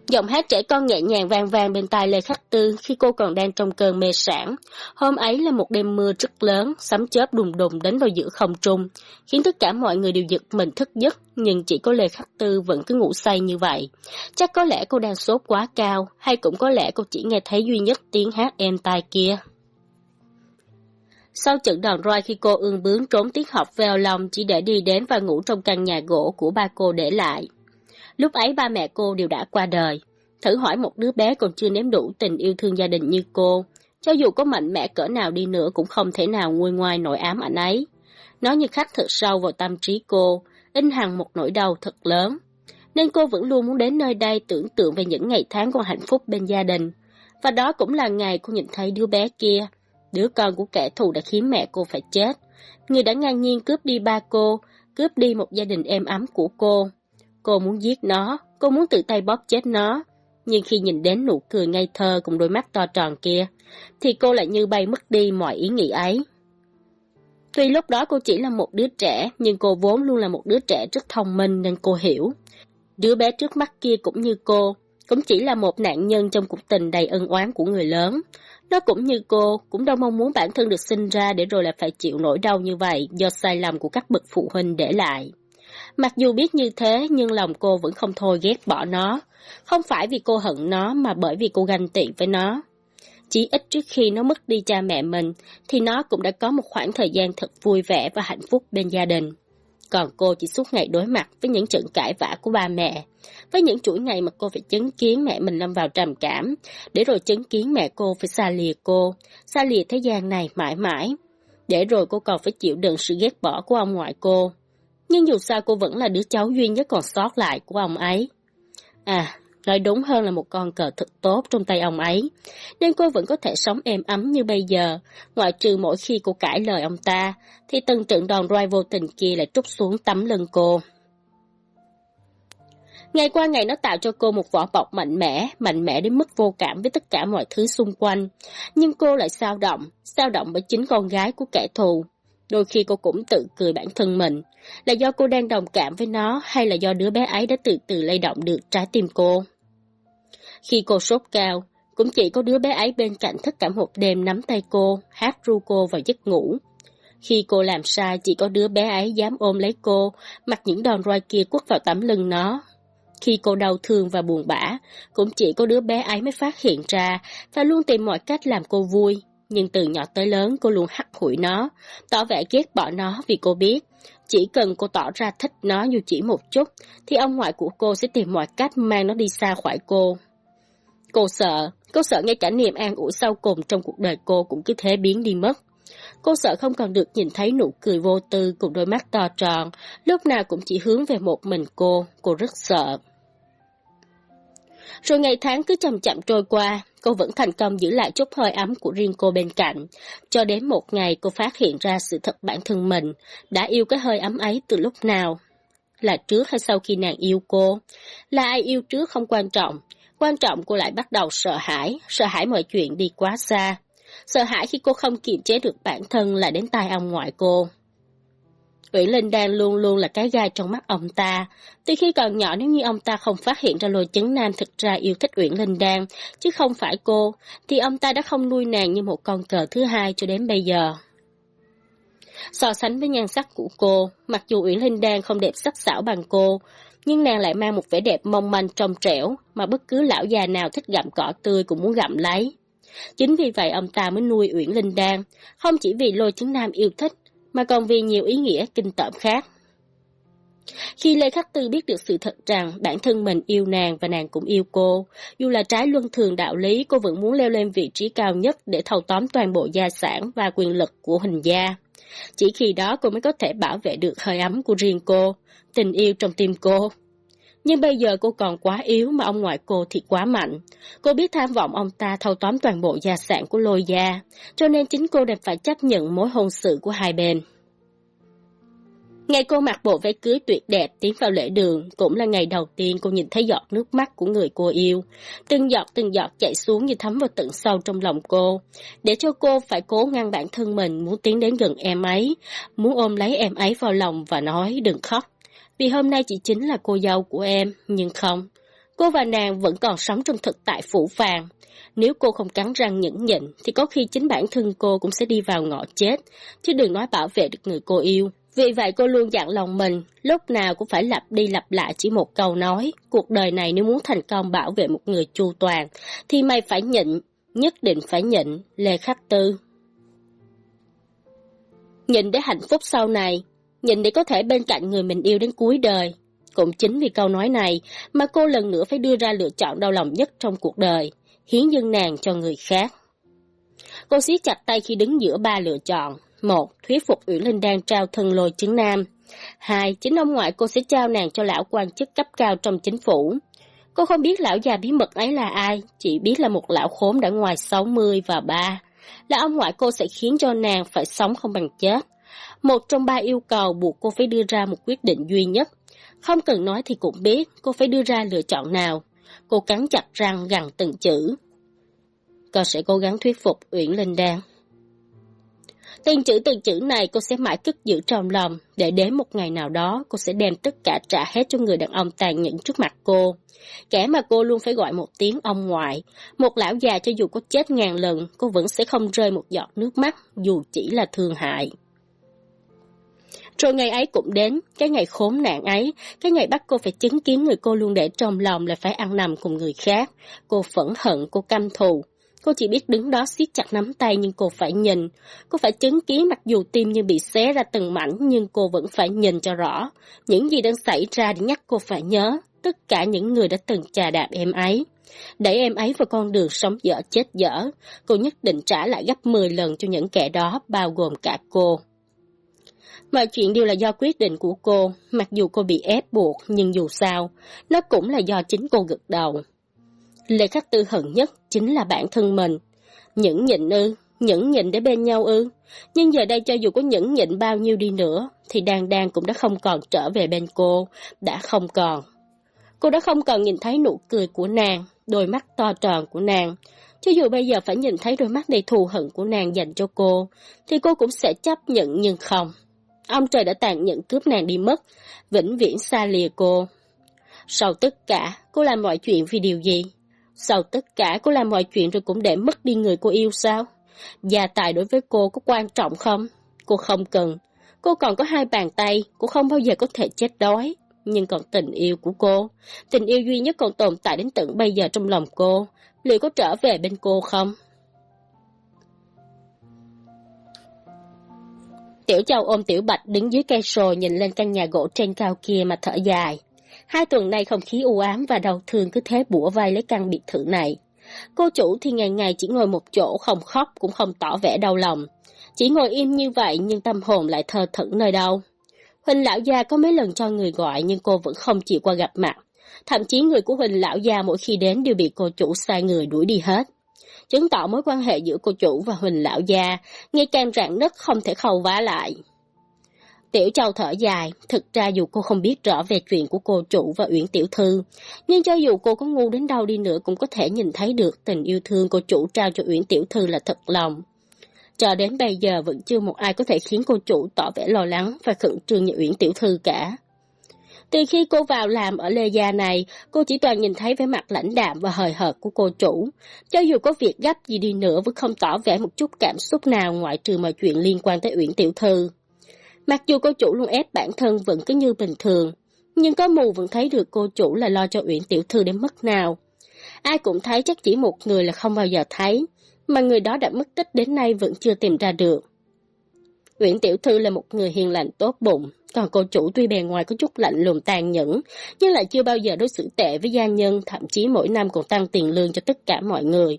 Giọng hát trẻ con nhẹ nhàng vang vang bên tai Lê Khắc Tư khi cô còn đang trong cơn mê sản. Hôm ấy là một đêm mưa rất lớn, sấm chớp đùng đùng đánh vào giữa không trung, khiến tất cả mọi người đều giật mình thức giấc, nhưng chỉ có Lê Khắc Tư vẫn cứ ngủ say như vậy. Chắc có lẽ cô đang sốt quá cao, hay cũng có lẽ cô chỉ nghe thấy duy nhất tiếng hát êm tai kia. Sau trận đòn roi khi cô ương bướng trốn tiết học veo lòng chỉ để đi đến và ngủ trong căn nhà gỗ của ba cô để lại. Lúc ấy ba mẹ cô đều đã qua đời. Thử hỏi một đứa bé còn chưa nếm đủ tình yêu thương gia đình như cô, cho dù có mạnh mẽ cỡ nào đi nữa cũng không thể nào nguôi ngoai nỗi ám ảnh ấy. Nó như khắc thật sâu vào tâm trí cô, in hằng một nỗi đau thật lớn. Nên cô vẫn luôn muốn đến nơi đây tưởng tượng về những ngày tháng còn hạnh phúc bên gia đình. Và đó cũng là ngày cô nhìn thấy đứa bé kia, đứa con của kẻ thù đã khiến mẹ cô phải chết. Người đã ngang nhiên cướp đi ba cô, cướp đi một gia đình êm ấm của cô. Cô muốn giết nó, cô muốn tự tay bóp chết nó. Nhưng khi nhìn đến nụ cười ngây thơ cùng đôi mắt to tròn kia, thì cô lại như bay mất đi mọi ý nghĩ ấy. Tuy lúc đó cô chỉ là một đứa trẻ, nhưng cô vốn luôn là một đứa trẻ rất thông minh nên cô hiểu. Đứa bé trước mắt kia cũng như cô, cũng chỉ là một nạn nhân trong cuộc tình đầy ân oán của người lớn. Nó cũng như cô, cũng đâu mong muốn bản thân được sinh ra để rồi lại phải chịu nỗi đau như vậy do sai lầm của các bậc phụ huynh để lại. Mặc dù biết như thế nhưng lòng cô vẫn không thôi ghét bỏ nó. Không phải vì cô hận nó mà bởi vì cô ganh tị với nó. Chỉ ít trước khi nó mất đi cha mẹ mình thì nó cũng đã có một khoảng thời gian thật vui vẻ và hạnh phúc bên gia đình. Còn cô chỉ suốt ngày đối mặt với những trận cãi vã của ba mẹ, với những chuỗi ngày mà cô phải chứng kiến mẹ mình lâm vào trầm cảm, để rồi chứng kiến mẹ cô phải xa lìa cô, xa lìa thế gian này mãi mãi. Để rồi cô còn phải chịu đựng sự ghét bỏ của ông ngoại cô, nhưng dù sao cô vẫn là đứa cháu duy nhất còn sót lại của ông ấy. À, nói đúng hơn là một con cờ thật tốt trong tay ông ấy, nên cô vẫn có thể sống êm ấm như bây giờ, ngoại trừ mỗi khi cô cãi lời ông ta, thì từng trận đòn roi vô tình kia lại trút xuống tấm lưng cô. Ngày qua ngày nó tạo cho cô một vỏ bọc mạnh mẽ, mạnh mẽ đến mức vô cảm với tất cả mọi thứ xung quanh. Nhưng cô lại sao động, sao động bởi chính con gái của kẻ thù. Đôi khi cô cũng tự cười bản thân mình, là do cô đang đồng cảm với nó hay là do đứa bé ấy đã từ từ lay động được trái tim cô. Khi cô sốt cao, cũng chỉ có đứa bé ấy bên cạnh thức cả một đêm nắm tay cô, hát ru cô vào giấc ngủ. Khi cô làm sai, chỉ có đứa bé ấy dám ôm lấy cô, mặc những đòn roi kia quất vào tấm lưng nó. Khi cô đau thương và buồn bã, cũng chỉ có đứa bé ấy mới phát hiện ra và luôn tìm mọi cách làm cô vui, nhưng từ nhỏ tới lớn cô luôn hắt hủi nó, tỏ vẻ ghét bỏ nó vì cô biết, chỉ cần cô tỏ ra thích nó dù chỉ một chút, thì ông ngoại của cô sẽ tìm mọi cách mang nó đi xa khỏi cô. Cô sợ, cô sợ ngay cả niềm an ủi sau cùng trong cuộc đời cô cũng cứ thế biến đi mất. Cô sợ không còn được nhìn thấy nụ cười vô tư cùng đôi mắt to tròn, lúc nào cũng chỉ hướng về một mình cô, cô rất sợ. Rồi ngày tháng cứ chậm chậm trôi qua, cô vẫn thành công giữ lại chút hơi ấm của riêng cô bên cạnh. Cho đến một ngày cô phát hiện ra sự thật bản thân mình, đã yêu cái hơi ấm ấy từ lúc nào. Là trước hay sau khi nàng yêu cô? Là ai yêu trước không quan trọng. Quan trọng cô lại bắt đầu sợ hãi, sợ hãi mọi chuyện đi quá xa. Sợ hãi khi cô không kiềm chế được bản thân là đến tai ông ngoại cô. Uyển Linh Đan luôn luôn là cái gai trong mắt ông ta. Từ khi còn nhỏ nếu như ông ta không phát hiện ra lôi chấn nam thực ra yêu thích Uyển Linh Đan, chứ không phải cô, thì ông ta đã không nuôi nàng như một con cờ thứ hai cho đến bây giờ. So sánh với nhan sắc của cô, mặc dù Uyển Linh Đan không đẹp sắc sảo bằng cô, nhưng nàng lại mang một vẻ đẹp mong manh trong trẻo mà bất cứ lão già nào thích gặm cỏ tươi cũng muốn gặm lấy. Chính vì vậy ông ta mới nuôi Uyển Linh Đan, không chỉ vì lôi chứng nam yêu thích, mà còn vì nhiều ý nghĩa kinh tởm khác. Khi Lê Khắc Tư biết được sự thật rằng bản thân mình yêu nàng và nàng cũng yêu cô, dù là trái luân thường đạo lý, cô vẫn muốn leo lên vị trí cao nhất để thâu tóm toàn bộ gia sản và quyền lực của hình gia. Chỉ khi đó cô mới có thể bảo vệ được hơi ấm của riêng cô, tình yêu trong tim cô. Nhưng bây giờ cô còn quá yếu mà ông ngoại cô thì quá mạnh. Cô biết tham vọng ông ta thâu tóm toàn bộ gia sản của lôi gia, cho nên chính cô đành phải chấp nhận mối hôn sự của hai bên. Ngày cô mặc bộ váy cưới tuyệt đẹp tiến vào lễ đường, cũng là ngày đầu tiên cô nhìn thấy giọt nước mắt của người cô yêu. Từng giọt từng giọt chảy xuống như thấm vào tận sâu trong lòng cô, để cho cô phải cố ngăn bản thân mình muốn tiến đến gần em ấy, muốn ôm lấy em ấy vào lòng và nói đừng khóc. Vì hôm nay chị chính là cô dâu của em, nhưng không. Cô và nàng vẫn còn sống trong thực tại phủ vàng. Nếu cô không cắn răng nhẫn nhịn, thì có khi chính bản thân cô cũng sẽ đi vào ngõ chết, chứ đừng nói bảo vệ được người cô yêu. Vì vậy cô luôn dặn lòng mình, lúc nào cũng phải lặp đi lặp lại chỉ một câu nói, cuộc đời này nếu muốn thành công bảo vệ một người chu toàn, thì mày phải nhịn, nhất định phải nhịn, Lê Khắc Tư. Nhịn để hạnh phúc sau này, nhìn để có thể bên cạnh người mình yêu đến cuối đời. Cũng chính vì câu nói này mà cô lần nữa phải đưa ra lựa chọn đau lòng nhất trong cuộc đời, hiến dân nàng cho người khác. Cô siết chặt tay khi đứng giữa ba lựa chọn, một, thuyết phục Uyển Linh đang trao thân lôi chứng nam. Hai, chính ông ngoại cô sẽ trao nàng cho lão quan chức cấp cao trong chính phủ. Cô không biết lão già bí mật ấy là ai, chỉ biết là một lão khốn đã ngoài 60 và ba. Là ông ngoại cô sẽ khiến cho nàng phải sống không bằng chết. Một trong ba yêu cầu buộc cô phải đưa ra một quyết định duy nhất. Không cần nói thì cũng biết cô phải đưa ra lựa chọn nào. Cô cắn chặt răng gằn từng chữ. Cô sẽ cố gắng thuyết phục Uyển Linh Đan. Từng chữ từng chữ này cô sẽ mãi cất giữ trong lòng, để đến một ngày nào đó cô sẽ đem tất cả trả hết cho người đàn ông tàn nhẫn trước mặt cô. Kẻ mà cô luôn phải gọi một tiếng ông ngoại, một lão già cho dù có chết ngàn lần, cô vẫn sẽ không rơi một giọt nước mắt, dù chỉ là thương hại. Rồi ngày ấy cũng đến, cái ngày khốn nạn ấy, cái ngày bắt cô phải chứng kiến người cô luôn để trong lòng là phải ăn nằm cùng người khác. Cô phẫn hận, cô căm thù, Cô chỉ biết đứng đó siết chặt nắm tay nhưng cô phải nhìn. Cô phải chứng kiến mặc dù tim như bị xé ra từng mảnh nhưng cô vẫn phải nhìn cho rõ. Những gì đang xảy ra để nhắc cô phải nhớ. Tất cả những người đã từng chà đạp em ấy. Đẩy em ấy vào con đường sống dở chết dở. Cô nhất định trả lại gấp 10 lần cho những kẻ đó bao gồm cả cô. Mọi chuyện đều là do quyết định của cô, mặc dù cô bị ép buộc, nhưng dù sao, nó cũng là do chính cô gật đầu. Lệ Khắc Tư hận nhất chính là bản thân mình. Nhẫn nhịn ư, nhẫn nhịn để bên nhau ư. Nhưng giờ đây cho dù có nhẫn nhịn bao nhiêu đi nữa, thì Đan Đan cũng đã không còn trở về bên cô, đã không còn. Cô đã không còn nhìn thấy nụ cười của nàng, đôi mắt to tròn của nàng. Cho dù bây giờ phải nhìn thấy đôi mắt đầy thù hận của nàng dành cho cô, thì cô cũng sẽ chấp nhận nhưng không. Ông trời đã tàn nhẫn cướp nàng đi mất, vĩnh viễn xa lìa cô. Sau tất cả, cô làm mọi chuyện vì điều gì? Sau tất cả cô làm mọi chuyện rồi cũng để mất đi người cô yêu sao? Gia tài đối với cô có quan trọng không? Cô không cần. Cô còn có hai bàn tay, cô không bao giờ có thể chết đói. Nhưng còn tình yêu của cô, tình yêu duy nhất còn tồn tại đến tận bây giờ trong lòng cô, liệu có trở về bên cô không? Tiểu Châu ôm Tiểu Bạch đứng dưới cây sồi nhìn lên căn nhà gỗ trên cao kia mà thở dài. Hai tuần nay không khí u ám và đau thương cứ thế bủa vai lấy căn biệt thự này. Cô chủ thì ngày ngày chỉ ngồi một chỗ không khóc cũng không tỏ vẻ đau lòng. Chỉ ngồi im như vậy nhưng tâm hồn lại thờ thẫn nơi đâu. Huỳnh lão gia có mấy lần cho người gọi nhưng cô vẫn không chịu qua gặp mặt. Thậm chí người của Huỳnh lão gia mỗi khi đến đều bị cô chủ sai người đuổi đi hết. Chứng tỏ mối quan hệ giữa cô chủ và Huỳnh lão gia ngày càng rạn nứt không thể khâu vá lại. Tiểu Châu thở dài, thực ra dù cô không biết rõ về chuyện của cô chủ và Uyển Tiểu Thư, nhưng cho dù cô có ngu đến đâu đi nữa cũng có thể nhìn thấy được tình yêu thương cô chủ trao cho Uyển Tiểu Thư là thật lòng. Cho đến bây giờ vẫn chưa một ai có thể khiến cô chủ tỏ vẻ lo lắng và khẩn trương như Uyển Tiểu Thư cả. Từ khi cô vào làm ở Lê Gia này, cô chỉ toàn nhìn thấy vẻ mặt lãnh đạm và hời hợt của cô chủ. Cho dù có việc gấp gì đi nữa vẫn không tỏ vẻ một chút cảm xúc nào ngoại trừ mọi chuyện liên quan tới Uyển Tiểu Thư. Mặc dù cô chủ luôn ép bản thân vẫn cứ như bình thường, Nhưng có mù vẫn thấy được cô chủ là lo cho Uyển Tiểu Thư đến mức nào. Ai cũng thấy chắc chỉ một người là không bao giờ thấy, mà người đó đã mất tích đến nay vẫn chưa tìm ra được. Uyển Tiểu Thư là một người hiền lành tốt bụng, còn cô chủ tuy bề ngoài có chút lạnh lùng tàn nhẫn, nhưng lại chưa bao giờ đối xử tệ với gia nhân, thậm chí mỗi năm còn tăng tiền lương cho tất cả mọi người.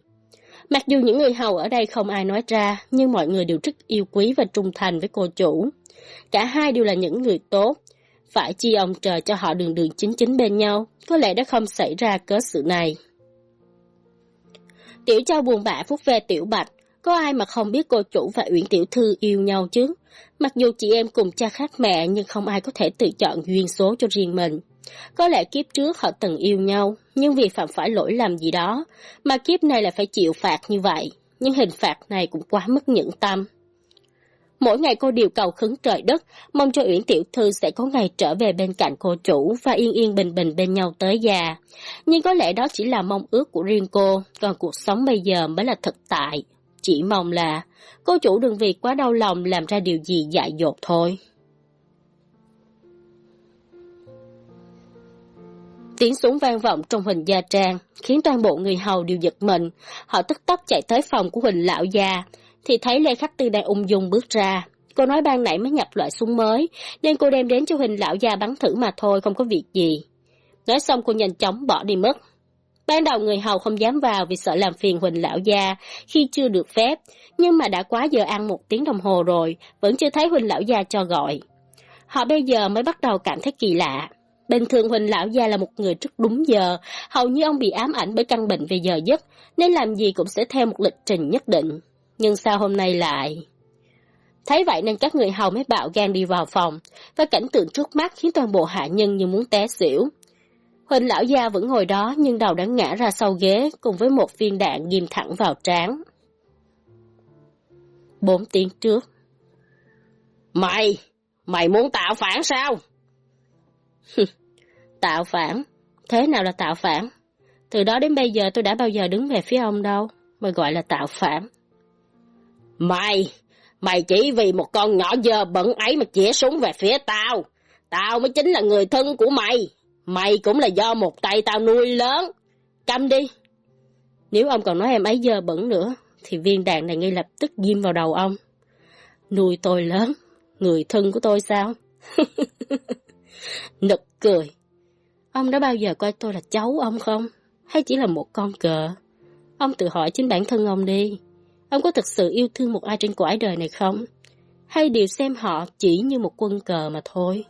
Mặc dù những người hầu ở đây không ai nói ra, nhưng mọi người đều rất yêu quý và trung thành với cô chủ. Cả hai đều là những người tốt. Phải chi ông trời cho họ đường đường chính chính bên nhau, có lẽ đã không xảy ra cớ sự này. Tiểu Châu buồn bã phút về Tiểu Bạch, có ai mà không biết cô chủ và Uyển Tiểu Thư yêu nhau chứ? Mặc dù chị em cùng cha khác mẹ nhưng không ai có thể tự chọn duyên số cho riêng mình. Có lẽ kiếp trước họ từng yêu nhau, nhưng vì phạm phải lỗi làm gì đó, mà kiếp này lại phải chịu phạt như vậy. Nhưng hình phạt này cũng quá mức nhẫn tâm. Mỗi ngày cô đều cầu khấn trời đất, mong cho Uyển Tiểu Thư sẽ có ngày trở về bên cạnh cô chủ và yên yên bình bình bên nhau tới già. Nhưng có lẽ đó chỉ là mong ước của riêng cô, còn cuộc sống bây giờ mới là thực tại. Chỉ mong là cô chủ đừng vì quá đau lòng làm ra điều gì dại dột thôi. Tiếng súng vang vọng trong Huỳnh Gia Trang, khiến toàn bộ người hầu đều giật mình. Họ tức tốc chạy tới phòng của Huỳnh Lão Gia, thì thấy Lê Khắc Tư đang ung dung bước ra. Cô nói ban nãy mới nhập loại súng mới, nên cô đem đến cho Huỳnh Lão Gia bắn thử mà thôi, không có việc gì. Nói xong cô nhanh chóng bỏ đi mất. Ban đầu người hầu không dám vào vì sợ làm phiền Huỳnh Lão Gia khi chưa được phép, nhưng mà đã quá giờ ăn một tiếng đồng hồ rồi, vẫn chưa thấy Huỳnh Lão Gia cho gọi. Họ bây giờ mới bắt đầu cảm thấy kỳ lạ. Bình thường Huỳnh Lão Gia là một người rất đúng giờ, hầu như ông bị ám ảnh bởi căn bệnh về giờ giấc, nên làm gì cũng sẽ theo một lịch trình nhất định. Nhưng sao hôm nay lại... Thấy vậy nên các người hầu mới bạo gan đi vào phòng, và cảnh tượng trước mắt khiến toàn bộ hạ nhân như muốn té xỉu. Huỳnh lão gia vẫn ngồi đó nhưng đầu đã ngã ra sau ghế cùng với một viên đạn ghim thẳng vào trán. Bốn tiếng trước. Mày! Mày muốn tạo phản sao? tạo phản? Thế nào là tạo phản? Từ đó đến bây giờ tôi đã bao giờ đứng về phía ông đâu, mà gọi là tạo phản. Mày! Mày chỉ vì một con nhỏ dơ bẩn ấy mà chĩa súng về phía tao. Tao mới chính là người thân của mày. Mày cũng là do một tay tao nuôi lớn. Câm đi. Nếu ông còn nói em ấy dơ bẩn nữa, thì viên đạn này ngay lập tức ghim vào đầu ông. Nuôi tôi lớn, người thân của tôi sao? [laughs] Nực cười. Ông đã bao giờ coi tôi là cháu ông không? Hay chỉ là một con cờ? Ông tự hỏi chính bản thân ông đi. Ông có thực sự yêu thương một ai trên cõi đời này không? Hay đều xem họ chỉ như một quân cờ mà thôi?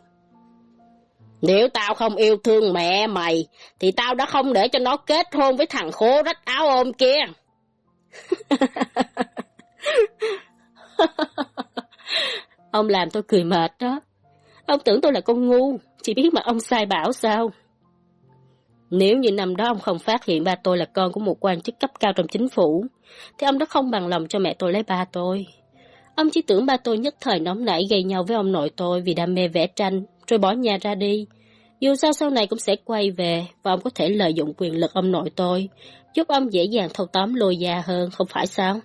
Nếu tao không yêu thương mẹ mày, thì tao đã không để cho nó kết hôn với thằng khố rách áo ôm kia. [laughs] ông làm tôi cười mệt đó. Ông tưởng tôi là con ngu, chỉ biết mà ông sai bảo sao. Nếu như năm đó ông không phát hiện ba tôi là con của một quan chức cấp cao trong chính phủ, thì ông đã không bằng lòng cho mẹ tôi lấy ba tôi. Ông chỉ tưởng ba tôi nhất thời nóng nảy gây nhau với ông nội tôi vì đam mê vẽ tranh, rồi bỏ nhà ra đi. Dù sao sau này cũng sẽ quay về, và ông có thể lợi dụng quyền lực ông nội tôi, giúp ông dễ dàng thâu tóm lôi già hơn, không phải sao?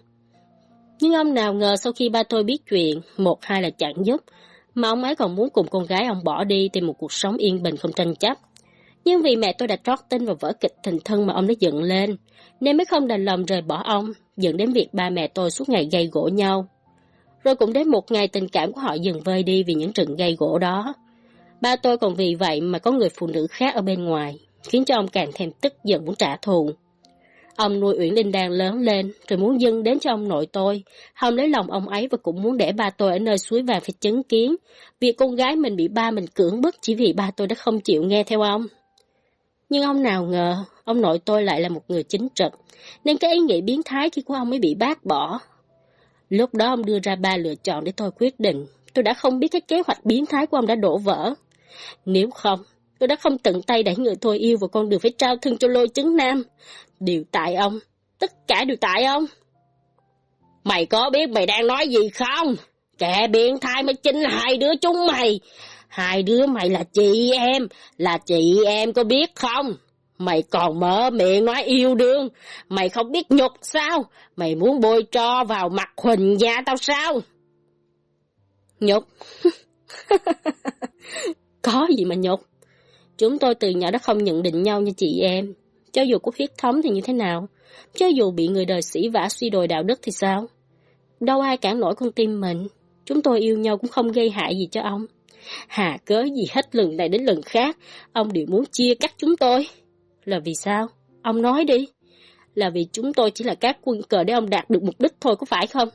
Nhưng ông nào ngờ sau khi ba tôi biết chuyện, một hai là chẳng giúp, mà ông ấy còn muốn cùng con gái ông bỏ đi tìm một cuộc sống yên bình không tranh chấp. Nhưng vì mẹ tôi đã trót tin vào vở kịch tình thân mà ông đã dựng lên, nên mới không đành lòng rời bỏ ông, dẫn đến việc ba mẹ tôi suốt ngày gây gỗ nhau. Rồi cũng đến một ngày tình cảm của họ dừng vơi đi vì những trận gây gỗ đó. Ba tôi còn vì vậy mà có người phụ nữ khác ở bên ngoài, khiến cho ông càng thêm tức giận muốn trả thù. Ông nuôi Uyển Linh đang lớn lên, rồi muốn dâng đến cho ông nội tôi. Hồng lấy lòng ông ấy và cũng muốn để ba tôi ở nơi suối vàng phải chứng kiến. Việc con gái mình bị ba mình cưỡng bức chỉ vì ba tôi đã không chịu nghe theo ông. Nhưng ông nào ngờ, ông nội tôi lại là một người chính trực, nên cái ý nghĩ biến thái khi của ông mới bị bác bỏ. Lúc đó ông đưa ra ba lựa chọn để tôi quyết định. Tôi đã không biết cái kế hoạch biến thái của ông đã đổ vỡ. Nếu không, tôi đã không tận tay đẩy người thôi yêu vào con đường phải trao thân cho lôi chứng nam. Đều tại ông. Tất cả đều tại ông. Mày có biết mày đang nói gì không? Kẻ biến thái mới chính là hai đứa chúng mày. Hai đứa mày là chị em, là chị em có biết không? Mày còn mở miệng nói yêu đương, mày không biết nhục sao? Mày muốn bôi cho vào mặt Huỳnh gia tao sao? Nhục? [laughs] có gì mà nhục? Chúng tôi từ nhỏ đã không nhận định nhau như chị em. Cho dù có huyết thống thì như thế nào? Cho dù bị người đời sĩ vả suy đồi đạo đức thì sao? Đâu ai cản nổi con tim mình. Chúng tôi yêu nhau cũng không gây hại gì cho ông. Hà cớ gì hết lần này đến lần khác, ông đều muốn chia cắt chúng tôi. Là vì sao? Ông nói đi. Là vì chúng tôi chỉ là các quân cờ để ông đạt được mục đích thôi, có phải không?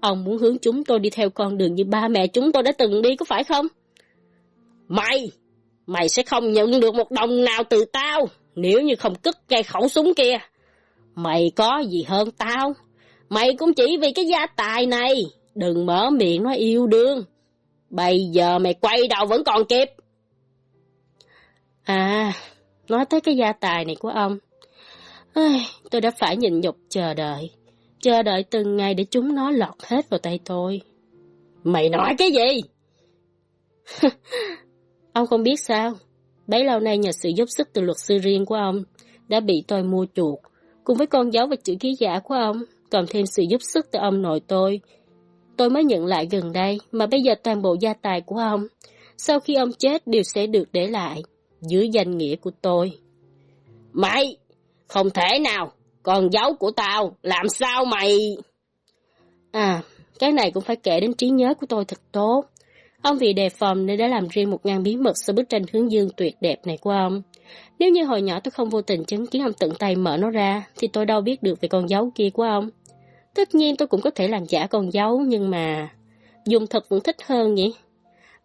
Ông muốn hướng chúng tôi đi theo con đường như ba mẹ chúng tôi đã từng đi, có phải không? Mày! Mày sẽ không nhận được một đồng nào từ tao nếu như không cất cây khẩu súng kia. Mày có gì hơn tao? Mày cũng chỉ vì cái gia tài này. Đừng mở miệng nói yêu đương. Bây giờ mày quay đầu vẫn còn kịp. À, nói tới cái gia tài này của ông. Ây, tôi đã phải nhịn nhục chờ đợi. Chờ đợi từng ngày để chúng nó lọt hết vào tay tôi. Mày nói cái gì? [laughs] ông không biết sao? Bấy lâu nay nhờ sự giúp sức từ luật sư riêng của ông, đã bị tôi mua chuộc, cùng với con dấu và chữ ký giả của ông, còn thêm sự giúp sức từ ông nội tôi. Tôi mới nhận lại gần đây, mà bây giờ toàn bộ gia tài của ông, sau khi ông chết đều sẽ được để lại, dưới danh nghĩa của tôi. Mày! Không thể nào! Con dấu của tao, làm sao mày... À, cái này cũng phải kể đến trí nhớ của tôi thật tốt. Ông vì đề phòng nên đã làm riêng một ngàn bí mật sau bức tranh hướng dương tuyệt đẹp này của ông. Nếu như hồi nhỏ tôi không vô tình chứng kiến ông tận tay mở nó ra, thì tôi đâu biết được về con dấu kia của ông. Tất nhiên tôi cũng có thể làm giả con dấu, nhưng mà... Dùng thật vẫn thích hơn nhỉ?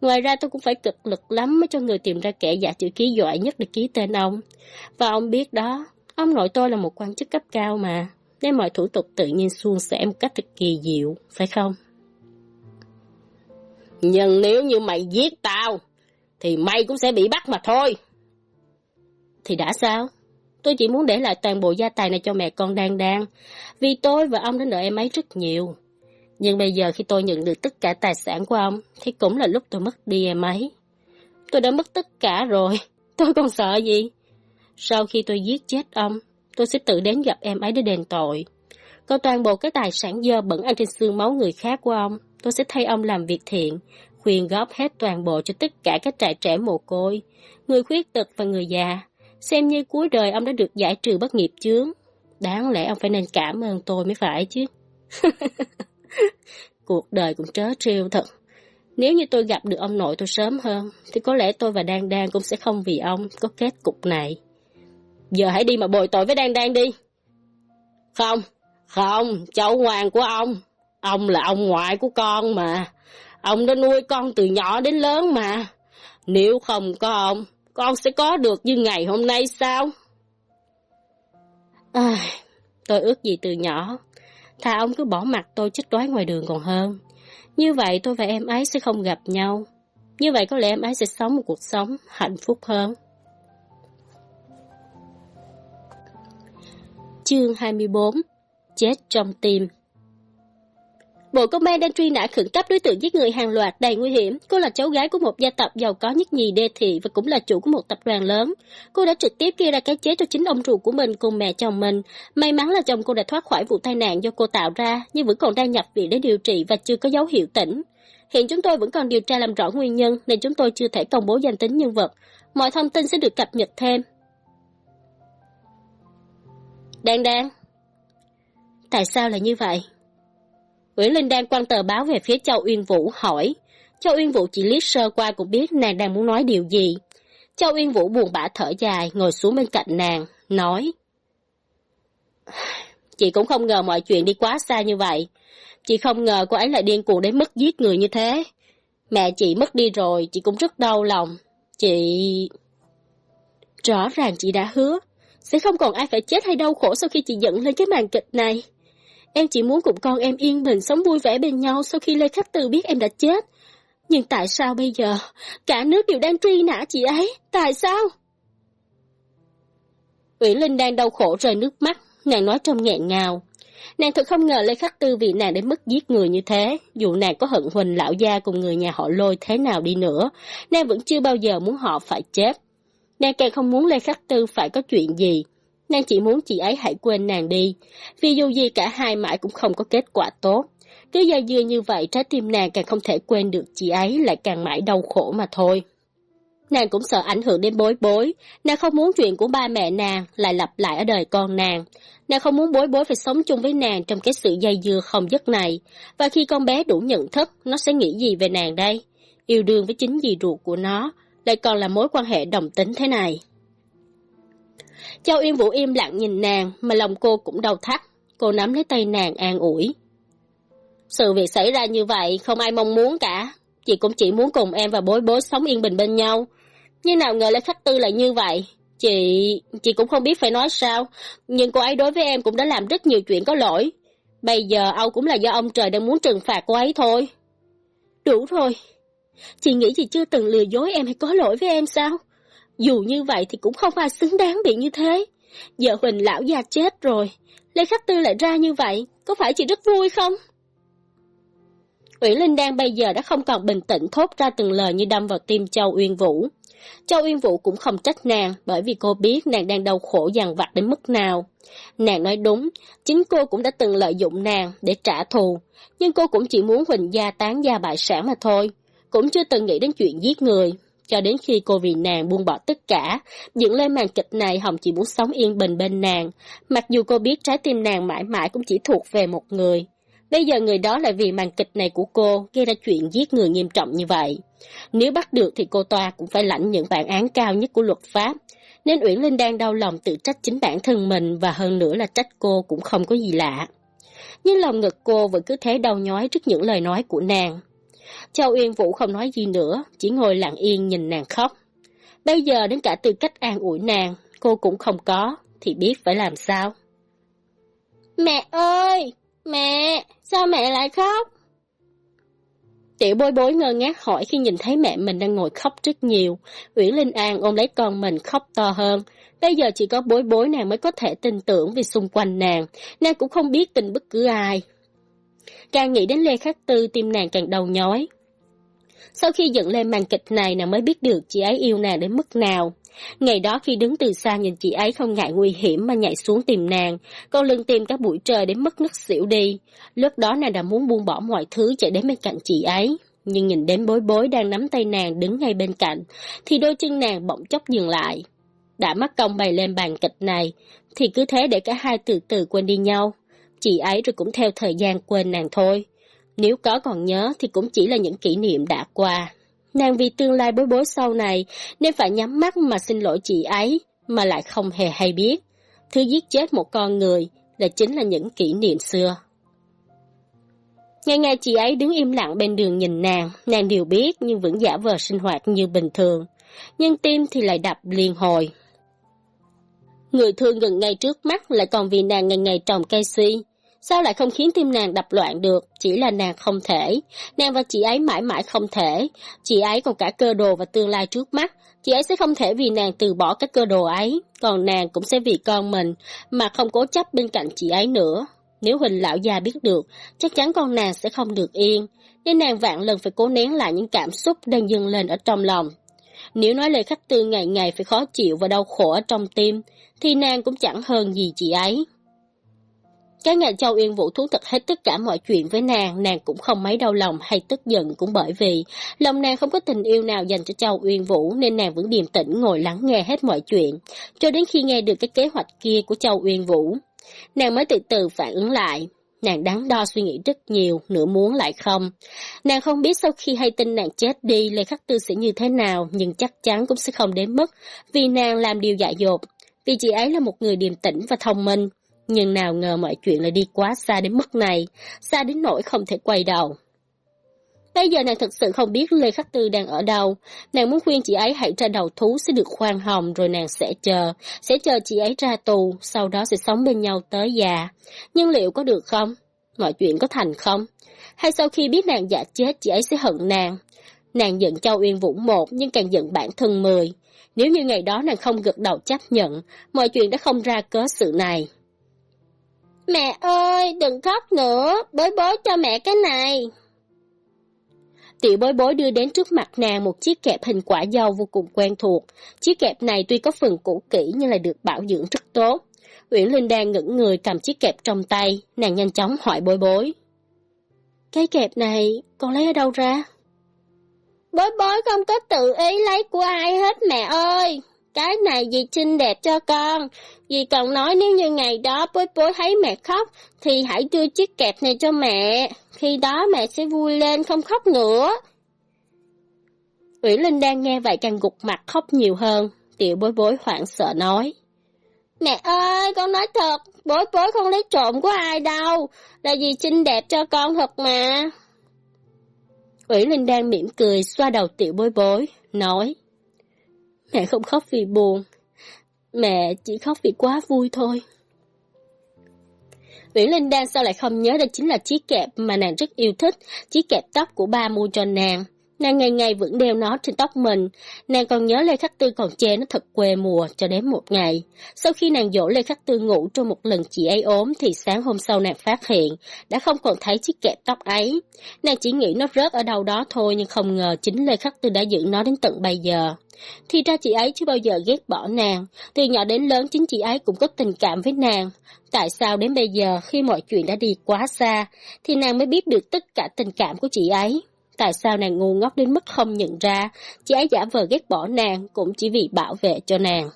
Ngoài ra tôi cũng phải cực lực lắm mới cho người tìm ra kẻ giả chữ ký giỏi nhất để ký tên ông. Và ông biết đó, ông nội tôi là một quan chức cấp cao mà, nên mọi thủ tục tự nhiên suôn sẻ một cách thật kỳ diệu, phải không? Nhưng nếu như mày giết tao, thì mày cũng sẽ bị bắt mà thôi. Thì đã sao? Tôi chỉ muốn để lại toàn bộ gia tài này cho mẹ con đang đang, vì tôi và ông đã nợ em ấy rất nhiều. Nhưng bây giờ khi tôi nhận được tất cả tài sản của ông, thì cũng là lúc tôi mất đi em ấy. Tôi đã mất tất cả rồi, [laughs] tôi còn sợ gì? Sau khi tôi giết chết ông, tôi sẽ tự đến gặp em ấy để đền tội. Còn toàn bộ cái tài sản dơ bẩn ăn trên xương máu người khác của ông, tôi sẽ thay ông làm việc thiện, khuyên góp hết toàn bộ cho tất cả các trại trẻ mồ côi, người khuyết tật và người già. Xem như cuối đời ông đã được giải trừ bất nghiệp chướng. Đáng lẽ ông phải nên cảm ơn tôi mới phải chứ. [laughs] Cuộc đời cũng trớ trêu thật. Nếu như tôi gặp được ông nội tôi sớm hơn, thì có lẽ tôi và Đan Đan cũng sẽ không vì ông có kết cục này. Giờ hãy đi mà bồi tội với Đan Đan đi. Không, không, cháu ngoan của ông. Ông là ông ngoại của con mà. Ông đã nuôi con từ nhỏ đến lớn mà. Nếu không có ông, con sẽ có được như ngày hôm nay sao? À, tôi ước gì từ nhỏ. Thà ông cứ bỏ mặt tôi chết đói ngoài đường còn hơn. Như vậy tôi và em ấy sẽ không gặp nhau. Như vậy có lẽ em ấy sẽ sống một cuộc sống hạnh phúc hơn. Chương 24 Chết trong tim Bộ Công an đang truy nã khẩn cấp đối tượng giết người hàng loạt đầy nguy hiểm. Cô là cháu gái của một gia tộc giàu có nhất nhì đê thị và cũng là chủ của một tập đoàn lớn. Cô đã trực tiếp gây ra cái chết cho chính ông ruột của mình cùng mẹ chồng mình. May mắn là chồng cô đã thoát khỏi vụ tai nạn do cô tạo ra, nhưng vẫn còn đang nhập viện để điều trị và chưa có dấu hiệu tỉnh. Hiện chúng tôi vẫn còn điều tra làm rõ nguyên nhân nên chúng tôi chưa thể công bố danh tính nhân vật. Mọi thông tin sẽ được cập nhật thêm. Đang đang. Tại sao lại như vậy? Nguyễn Linh đang quăng tờ báo về phía Châu Uyên Vũ hỏi. Châu Uyên Vũ chỉ liếc sơ qua cũng biết nàng đang muốn nói điều gì. Châu Uyên Vũ buồn bã thở dài, ngồi xuống bên cạnh nàng, nói. Chị cũng không ngờ mọi chuyện đi quá xa như vậy. Chị không ngờ cô ấy lại điên cuồng đến mức giết người như thế. Mẹ chị mất đi rồi, chị cũng rất đau lòng. Chị... Rõ ràng chị đã hứa, sẽ không còn ai phải chết hay đau khổ sau khi chị dẫn lên cái màn kịch này. Em chỉ muốn cùng con em yên bình sống vui vẻ bên nhau sau khi Lê Khắc Tư biết em đã chết. Nhưng tại sao bây giờ cả nước đều đang truy nã chị ấy? Tại sao? Uyển Linh đang đau khổ rơi nước mắt, nàng nói trong nghẹn ngào. Nàng thật không ngờ Lê Khắc Tư vì nàng đến mức giết người như thế, dù nàng có hận huỳnh lão gia cùng người nhà họ lôi thế nào đi nữa, nàng vẫn chưa bao giờ muốn họ phải chết. Nàng càng không muốn Lê Khắc Tư phải có chuyện gì, Nàng chỉ muốn chị ấy hãy quên nàng đi, vì dù gì cả hai mãi cũng không có kết quả tốt. Cứ dây dưa như vậy, trái tim nàng càng không thể quên được chị ấy lại càng mãi đau khổ mà thôi. Nàng cũng sợ ảnh hưởng đến bối bối, nàng không muốn chuyện của ba mẹ nàng lại lặp lại ở đời con nàng. Nàng không muốn bối bối phải sống chung với nàng trong cái sự dây dưa không dứt này. Và khi con bé đủ nhận thức, nó sẽ nghĩ gì về nàng đây? Yêu đương với chính dì ruột của nó, lại còn là mối quan hệ đồng tính thế này. Châu Yên Vũ im lặng nhìn nàng, mà lòng cô cũng đau thắt. Cô nắm lấy tay nàng an ủi. Sự việc xảy ra như vậy không ai mong muốn cả. Chị cũng chỉ muốn cùng em và bối bối sống yên bình bên nhau. Nhưng nào ngờ lại khắc tư lại như vậy. Chị... chị cũng không biết phải nói sao. Nhưng cô ấy đối với em cũng đã làm rất nhiều chuyện có lỗi. Bây giờ Âu cũng là do ông trời đang muốn trừng phạt cô ấy thôi. Đủ rồi. Chị nghĩ chị chưa từng lừa dối em hay có lỗi với em sao? Dù như vậy thì cũng không ai xứng đáng bị như thế. Giờ Huỳnh lão già chết rồi. Lê Khắc Tư lại ra như vậy. Có phải chị rất vui không? Uyển Linh Đan bây giờ đã không còn bình tĩnh thốt ra từng lời như đâm vào tim Châu Uyên Vũ. Châu Uyên Vũ cũng không trách nàng bởi vì cô biết nàng đang đau khổ dằn vặt đến mức nào. Nàng nói đúng, chính cô cũng đã từng lợi dụng nàng để trả thù, nhưng cô cũng chỉ muốn Huỳnh gia tán gia bại sản mà thôi, cũng chưa từng nghĩ đến chuyện giết người. Cho đến khi cô vì nàng buông bỏ tất cả, dựng lên màn kịch này Hồng chỉ muốn sống yên bình bên nàng, mặc dù cô biết trái tim nàng mãi mãi cũng chỉ thuộc về một người. Bây giờ người đó lại vì màn kịch này của cô gây ra chuyện giết người nghiêm trọng như vậy. Nếu bắt được thì cô Toa cũng phải lãnh những bản án cao nhất của luật pháp. Nên Uyển Linh đang đau lòng tự trách chính bản thân mình và hơn nữa là trách cô cũng không có gì lạ. Nhưng lòng ngực cô vẫn cứ thế đau nhói trước những lời nói của nàng. Châu Uyên Vũ không nói gì nữa, chỉ ngồi lặng yên nhìn nàng khóc. Bây giờ đến cả tư cách an ủi nàng, cô cũng không có, thì biết phải làm sao. Mẹ ơi! Mẹ! Sao mẹ lại khóc? Tiểu bối bối ngơ ngác hỏi khi nhìn thấy mẹ mình đang ngồi khóc rất nhiều. Uyển Linh An ôm lấy con mình khóc to hơn. Bây giờ chỉ có bối bối nàng mới có thể tin tưởng vì xung quanh nàng. Nàng cũng không biết tin bất cứ ai. Càng nghĩ đến Lê Khắc Tư tim nàng càng đau nhói. Sau khi dựng lên màn kịch này nàng mới biết được chị ấy yêu nàng đến mức nào. Ngày đó khi đứng từ xa nhìn chị ấy không ngại nguy hiểm mà nhảy xuống tìm nàng, con lưng tìm các bụi trời đến mất nứt xỉu đi. Lúc đó nàng đã muốn buông bỏ mọi thứ chạy đến bên cạnh chị ấy. Nhưng nhìn đến bối bối đang nắm tay nàng đứng ngay bên cạnh, thì đôi chân nàng bỗng chốc dừng lại. Đã mất công bày lên bàn kịch này, thì cứ thế để cả hai từ từ quên đi nhau. Chị ấy rồi cũng theo thời gian quên nàng thôi. Nếu có còn nhớ thì cũng chỉ là những kỷ niệm đã qua. Nàng vì tương lai bối bối sau này nên phải nhắm mắt mà xin lỗi chị ấy mà lại không hề hay biết. Thứ giết chết một con người là chính là những kỷ niệm xưa. Ngày ngày chị ấy đứng im lặng bên đường nhìn nàng, nàng đều biết nhưng vẫn giả vờ sinh hoạt như bình thường. Nhưng tim thì lại đập liên hồi. Người thương gần ngay trước mắt lại còn vì nàng ngày ngày trồng cây suy, Sao lại không khiến tim nàng đập loạn được, chỉ là nàng không thể. Nàng và chị ấy mãi mãi không thể. Chị ấy còn cả cơ đồ và tương lai trước mắt. Chị ấy sẽ không thể vì nàng từ bỏ các cơ đồ ấy, còn nàng cũng sẽ vì con mình, mà không cố chấp bên cạnh chị ấy nữa. Nếu Huỳnh lão già biết được, chắc chắn con nàng sẽ không được yên, nên nàng vạn lần phải cố nén lại những cảm xúc đang dâng lên ở trong lòng. Nếu nói lời khách tư ngày ngày phải khó chịu và đau khổ ở trong tim, thì nàng cũng chẳng hơn gì chị ấy. Cái ngày Châu Yên Vũ thú thật hết tất cả mọi chuyện với nàng, nàng cũng không mấy đau lòng hay tức giận cũng bởi vì lòng nàng không có tình yêu nào dành cho Châu Uyên Vũ nên nàng vẫn điềm tĩnh ngồi lắng nghe hết mọi chuyện, cho đến khi nghe được cái kế hoạch kia của Châu Uyên Vũ. Nàng mới từ từ phản ứng lại, nàng đáng đo suy nghĩ rất nhiều, nửa muốn lại không. Nàng không biết sau khi hay tin nàng chết đi, Lê Khắc Tư sẽ như thế nào, nhưng chắc chắn cũng sẽ không đến mức vì nàng làm điều dại dột. Vì chị ấy là một người điềm tĩnh và thông minh, nhưng nào ngờ mọi chuyện lại đi quá xa đến mức này, xa đến nỗi không thể quay đầu. Bây giờ nàng thật sự không biết Lê Khắc Tư đang ở đâu. Nàng muốn khuyên chị ấy hãy ra đầu thú sẽ được khoan hồng rồi nàng sẽ chờ. Sẽ chờ chị ấy ra tù, sau đó sẽ sống bên nhau tới già. Nhưng liệu có được không? Mọi chuyện có thành không? Hay sau khi biết nàng giả chết chị ấy sẽ hận nàng? Nàng giận Châu Uyên Vũ một nhưng càng giận bản thân mười. Nếu như ngày đó nàng không gật đầu chấp nhận, mọi chuyện đã không ra cớ sự này. Mẹ ơi, đừng khóc nữa, bối bối cho mẹ cái này. Tiểu bối bối đưa đến trước mặt nàng một chiếc kẹp hình quả dâu vô cùng quen thuộc. Chiếc kẹp này tuy có phần cũ kỹ nhưng lại được bảo dưỡng rất tốt. Uyển Linh đang ngẩn người cầm chiếc kẹp trong tay, nàng nhanh chóng hỏi bối bối. Cái kẹp này con lấy ở đâu ra? Bối bối không có tự ý lấy của ai hết mẹ ơi. Cái này dì xinh đẹp cho con. Dì còn nói nếu như ngày đó bối bối thấy mẹ khóc, thì hãy đưa chiếc kẹp này cho mẹ. Khi đó mẹ sẽ vui lên không khóc nữa. Ủy Linh đang nghe vậy càng gục mặt khóc nhiều hơn. Tiểu bối bối hoảng sợ nói. Mẹ ơi, con nói thật, bối bối không lấy trộm của ai đâu. Là dì xinh đẹp cho con thật mà. Ủy Linh đang mỉm cười xoa đầu tiểu bối bối, nói. Mẹ không khóc vì buồn, mẹ chỉ khóc vì quá vui thôi. Nguyễn Linh Đan sao lại không nhớ đây chính là chiếc kẹp mà nàng rất yêu thích, chiếc kẹp tóc của ba mua cho nàng. Nàng ngày ngày vẫn đeo nó trên tóc mình. Nàng còn nhớ Lê Khắc Tư còn chê nó thật quê mùa cho đến một ngày. Sau khi nàng dỗ Lê Khắc Tư ngủ trong một lần chị ấy ốm thì sáng hôm sau nàng phát hiện đã không còn thấy chiếc kẹp tóc ấy. Nàng chỉ nghĩ nó rớt ở đâu đó thôi nhưng không ngờ chính Lê Khắc Tư đã giữ nó đến tận bây giờ. Thì ra chị ấy chưa bao giờ ghét bỏ nàng, từ nhỏ đến lớn chính chị ấy cũng có tình cảm với nàng. Tại sao đến bây giờ khi mọi chuyện đã đi quá xa, thì nàng mới biết được tất cả tình cảm của chị ấy? Tại sao nàng ngu ngốc đến mức không nhận ra, chị ấy giả vờ ghét bỏ nàng cũng chỉ vì bảo vệ cho nàng.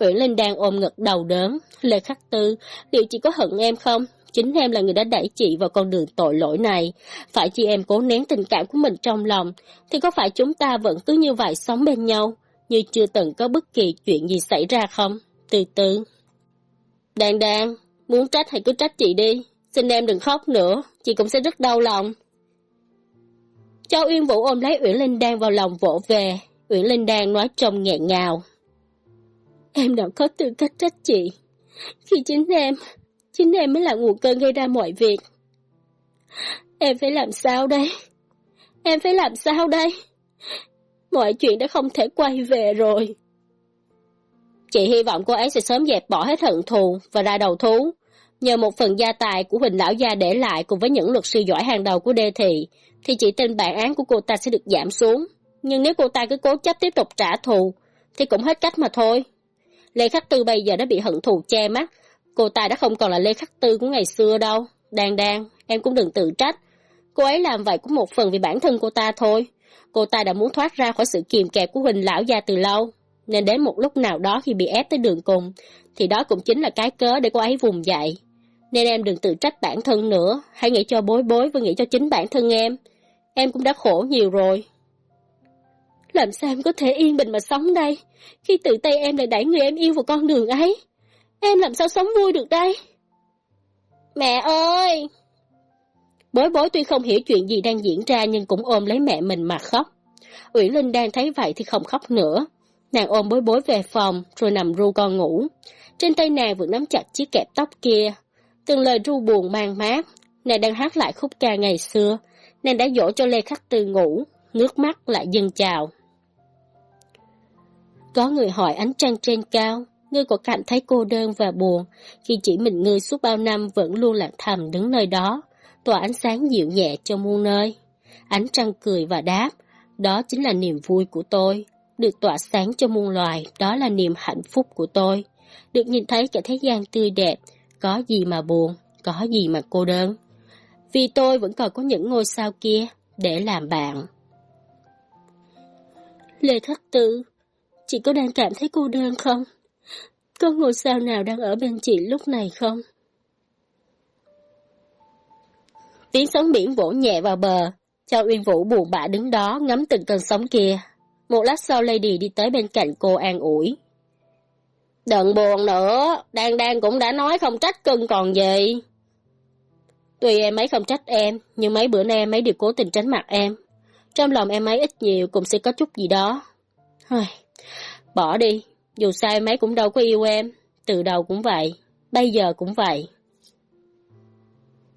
Uyển Linh đang ôm ngực đầu đớn, Lê Khắc Tư, liệu chị có hận em không? Chính em là người đã đẩy chị vào con đường tội lỗi này. Phải chị em cố nén tình cảm của mình trong lòng, thì có phải chúng ta vẫn cứ như vậy sống bên nhau, như chưa từng có bất kỳ chuyện gì xảy ra không? Từ từ. Đàn đàn, muốn trách hãy cứ trách chị đi. Xin em đừng khóc nữa, chị cũng sẽ rất đau lòng. Châu Uyên Vũ ôm lấy Uyển Linh Đan vào lòng vỗ về. Uyển Linh Đan nói trong nghẹn ngào. Em đã có tư cách trách chị. Khi chính em, chính em mới là nguồn cơn gây ra mọi việc. Em phải làm sao đây? Em phải làm sao đây? Mọi chuyện đã không thể quay về rồi. Chị hy vọng cô ấy sẽ sớm dẹp bỏ hết hận thù và ra đầu thú. Nhờ một phần gia tài của Huỳnh Lão Gia để lại cùng với những luật sư giỏi hàng đầu của Đê Thị, thì chỉ tên bản án của cô ta sẽ được giảm xuống. Nhưng nếu cô ta cứ cố chấp tiếp tục trả thù, thì cũng hết cách mà thôi. Lê Khắc Tư bây giờ đã bị hận thù che mắt. Cô ta đã không còn là Lê Khắc Tư của ngày xưa đâu. Đan đan, em cũng đừng tự trách. Cô ấy làm vậy cũng một phần vì bản thân cô ta thôi. Cô ta đã muốn thoát ra khỏi sự kiềm kẹp của Huỳnh Lão Gia từ lâu. Nên đến một lúc nào đó khi bị ép tới đường cùng, thì đó cũng chính là cái cớ để cô ấy vùng dậy. Nên em đừng tự trách bản thân nữa, hãy nghĩ cho bối bối và nghĩ cho chính bản thân em. Em cũng đã khổ nhiều rồi. Làm sao em có thể yên bình mà sống đây, khi tự tay em lại đẩy người em yêu vào con đường ấy? Em làm sao sống vui được đây? Mẹ ơi! Bối bối tuy không hiểu chuyện gì đang diễn ra nhưng cũng ôm lấy mẹ mình mà khóc. Uyển Linh đang thấy vậy thì không khóc nữa. Nàng ôm bối bối về phòng rồi nằm ru con ngủ. Trên tay nàng vẫn nắm chặt chiếc kẹp tóc kia. Từng lời ru buồn mang mát. Nàng đang hát lại khúc ca ngày xưa nên đã dỗ cho Lê Khắc Tư ngủ, nước mắt lại dâng trào. Có người hỏi ánh trăng trên cao, ngươi có cảm thấy cô đơn và buồn khi chỉ mình ngươi suốt bao năm vẫn luôn lặng thầm đứng nơi đó, tỏa ánh sáng dịu nhẹ cho muôn nơi. Ánh trăng cười và đáp, đó chính là niềm vui của tôi. Được tỏa sáng cho muôn loài, đó là niềm hạnh phúc của tôi. Được nhìn thấy cả thế gian tươi đẹp, có gì mà buồn, có gì mà cô đơn vì tôi vẫn còn có những ngôi sao kia để làm bạn. Lê Thất Tư, chị có đang cảm thấy cô đơn không? Có ngôi sao nào đang ở bên chị lúc này không? Tiếng sóng biển vỗ nhẹ vào bờ, cho Uyên Vũ buồn bã đứng đó ngắm từng cơn sóng kia. Một lát sau Lady đi tới bên cạnh cô an ủi. Đừng buồn nữa, Đan Đan cũng đã nói không trách cưng còn gì. Tuy em ấy không trách em, nhưng mấy bữa nay em ấy đều cố tình tránh mặt em. Trong lòng em ấy ít nhiều cũng sẽ có chút gì đó. Hơi, bỏ đi, dù sao em ấy cũng đâu có yêu em, từ đầu cũng vậy, bây giờ cũng vậy.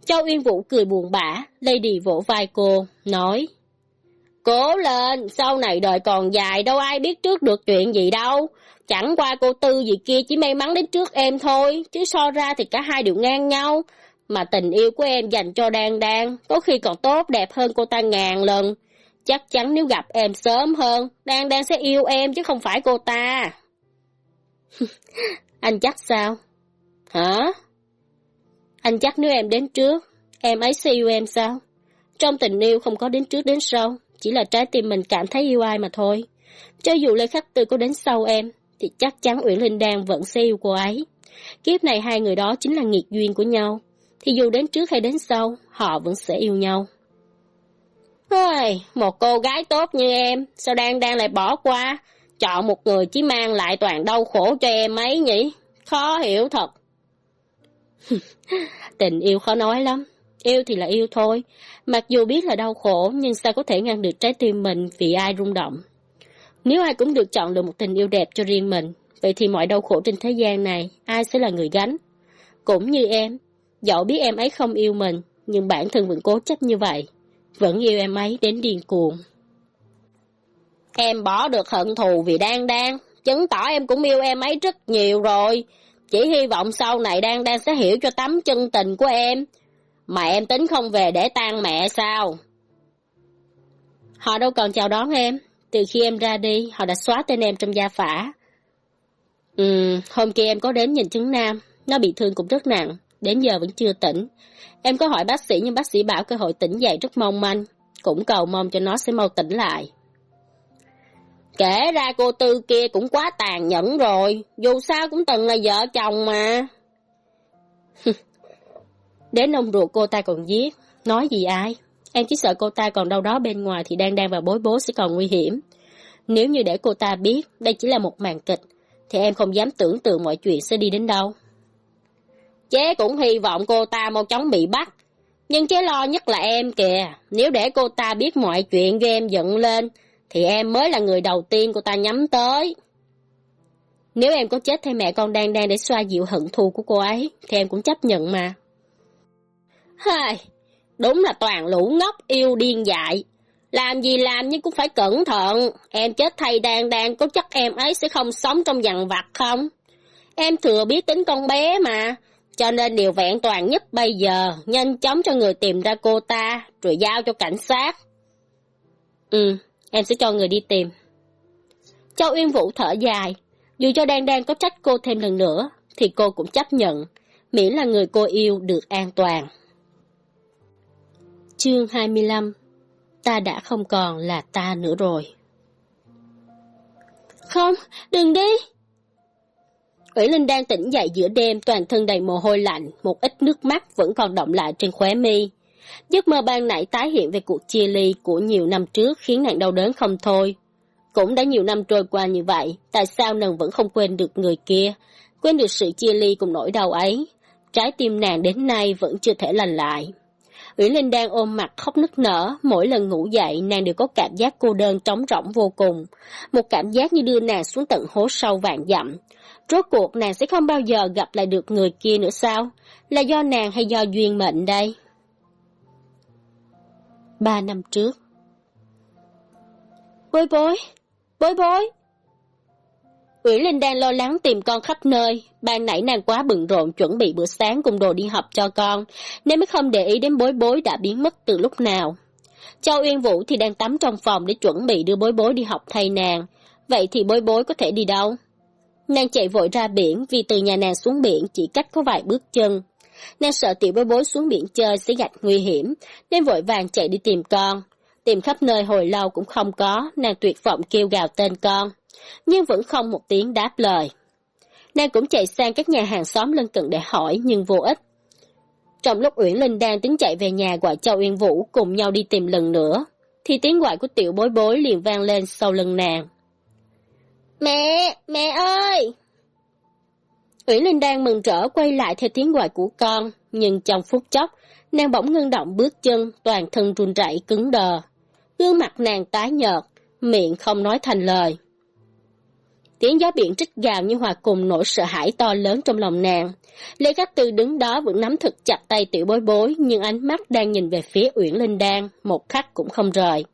Châu Uyên Vũ cười buồn bã, Lady vỗ vai cô, nói Cố lên, sau này đời còn dài đâu ai biết trước được chuyện gì đâu. Chẳng qua cô Tư gì kia chỉ may mắn đến trước em thôi, chứ so ra thì cả hai đều ngang nhau. Mà tình yêu của em dành cho Đan Đan, có khi còn tốt đẹp hơn cô ta ngàn lần. Chắc chắn nếu gặp em sớm hơn, Đan Đan sẽ yêu em chứ không phải cô ta. [laughs] Anh chắc sao? Hả? Anh chắc nếu em đến trước, em ấy sẽ yêu em sao? Trong tình yêu không có đến trước đến sau, chỉ là trái tim mình cảm thấy yêu ai mà thôi. Cho dù Lê Khắc Tư có đến sau em, thì chắc chắn Uyển Linh Đan vẫn sẽ yêu cô ấy. Kiếp này hai người đó chính là nghiệt duyên của nhau, thì dù đến trước hay đến sau, họ vẫn sẽ yêu nhau. Ôi, một cô gái tốt như em, sao đang đang lại bỏ qua, chọn một người chỉ mang lại toàn đau khổ cho em ấy nhỉ? Khó hiểu thật. [laughs] Tình yêu khó nói lắm, yêu thì là yêu thôi, mặc dù biết là đau khổ nhưng sao có thể ngăn được trái tim mình vì ai rung động. Nếu ai cũng được chọn được một tình yêu đẹp cho riêng mình, vậy thì mọi đau khổ trên thế gian này, ai sẽ là người gánh? Cũng như em, dẫu biết em ấy không yêu mình, nhưng bản thân vẫn cố chấp như vậy, vẫn yêu em ấy đến điên cuồng. Em bỏ được hận thù vì đang đang, chứng tỏ em cũng yêu em ấy rất nhiều rồi. Chỉ hy vọng sau này đang đang sẽ hiểu cho tấm chân tình của em. Mà em tính không về để tan mẹ sao? Họ đâu còn chào đón em. Từ khi em ra đi, họ đã xóa tên em trong gia phả. Ừ, hôm kia em có đến nhìn chứng Nam, nó bị thương cũng rất nặng, đến giờ vẫn chưa tỉnh. Em có hỏi bác sĩ nhưng bác sĩ bảo cơ hội tỉnh dậy rất mong manh, cũng cầu mong cho nó sẽ mau tỉnh lại. Kể ra cô Tư kia cũng quá tàn nhẫn rồi, dù sao cũng từng là vợ chồng mà. [laughs] Đến ông ruột cô ta còn giết, nói gì ai? Em chỉ sợ cô ta còn đâu đó bên ngoài thì đang đang và bối bố sẽ còn nguy hiểm. Nếu như để cô ta biết đây chỉ là một màn kịch, thì em không dám tưởng tượng mọi chuyện sẽ đi đến đâu. Chế cũng hy vọng cô ta mau chóng bị bắt. Nhưng chế lo nhất là em kìa, nếu để cô ta biết mọi chuyện game em giận lên, thì em mới là người đầu tiên cô ta nhắm tới. Nếu em có chết thay mẹ con đang đang để xoa dịu hận thù của cô ấy, thì em cũng chấp nhận mà. Hai, đúng là toàn lũ ngốc yêu điên dại. Làm gì làm nhưng cũng phải cẩn thận. Em chết thay đang đang có chắc em ấy sẽ không sống trong dằn vặt không? Em thừa biết tính con bé mà. Cho nên điều vẹn toàn nhất bây giờ, nhanh chóng cho người tìm ra cô ta, rồi giao cho cảnh sát. Ừ, em sẽ cho người đi tìm. Châu Uyên Vũ thở dài, dù cho Đan Đan có trách cô thêm lần nữa, thì cô cũng chấp nhận, miễn là người cô yêu được an toàn. Chương 25 Ta đã không còn là ta nữa rồi. Không, đừng đi! Ủy Linh đang tỉnh dậy giữa đêm toàn thân đầy mồ hôi lạnh, một ít nước mắt vẫn còn động lại trên khóe mi. Giấc mơ ban nãy tái hiện về cuộc chia ly của nhiều năm trước khiến nàng đau đớn không thôi. Cũng đã nhiều năm trôi qua như vậy, tại sao nàng vẫn không quên được người kia, quên được sự chia ly cùng nỗi đau ấy. Trái tim nàng đến nay vẫn chưa thể lành lại. Uyển Linh đang ôm mặt khóc nức nở, mỗi lần ngủ dậy nàng đều có cảm giác cô đơn trống rỗng vô cùng. Một cảm giác như đưa nàng xuống tận hố sâu vạn dặm. Rốt cuộc nàng sẽ không bao giờ gặp lại được người kia nữa sao? Là do nàng hay do duyên mệnh đây? Ba năm trước Bối bối, bối bối. Uyển Linh đang lo lắng tìm con khắp nơi, ban nãy nàng quá bận rộn chuẩn bị bữa sáng cùng đồ đi học cho con, nên mới không để ý đến bối bối đã biến mất từ lúc nào. Châu Uyên Vũ thì đang tắm trong phòng để chuẩn bị đưa bối bối đi học thay nàng, vậy thì bối bối có thể đi đâu? Nàng chạy vội ra biển vì từ nhà nàng xuống biển chỉ cách có vài bước chân. Nàng sợ tiểu bối bối xuống biển chơi sẽ gặp nguy hiểm, nên vội vàng chạy đi tìm con. Tìm khắp nơi hồi lâu cũng không có, nàng tuyệt vọng kêu gào tên con. Nhưng vẫn không một tiếng đáp lời. Nàng cũng chạy sang các nhà hàng xóm lân cận để hỏi nhưng vô ích. Trong lúc Uyển Linh đang tính chạy về nhà gọi Châu Uyên Vũ cùng nhau đi tìm lần nữa, thì tiếng gọi của tiểu bối bối liền vang lên sau lưng nàng. Mẹ, mẹ ơi! Uyển Linh đang mừng rỡ quay lại theo tiếng gọi của con, nhưng trong phút chốc, nàng bỗng ngưng động bước chân, toàn thân run rẩy cứng đờ. Gương mặt nàng tái nhợt, miệng không nói thành lời. Tiếng gió biển trích gào như hòa cùng nỗi sợ hãi to lớn trong lòng nàng. Lê Cát Tư đứng đó vẫn nắm thật chặt tay tiểu bối bối, nhưng ánh mắt đang nhìn về phía Uyển Linh Đan, một khắc cũng không rời.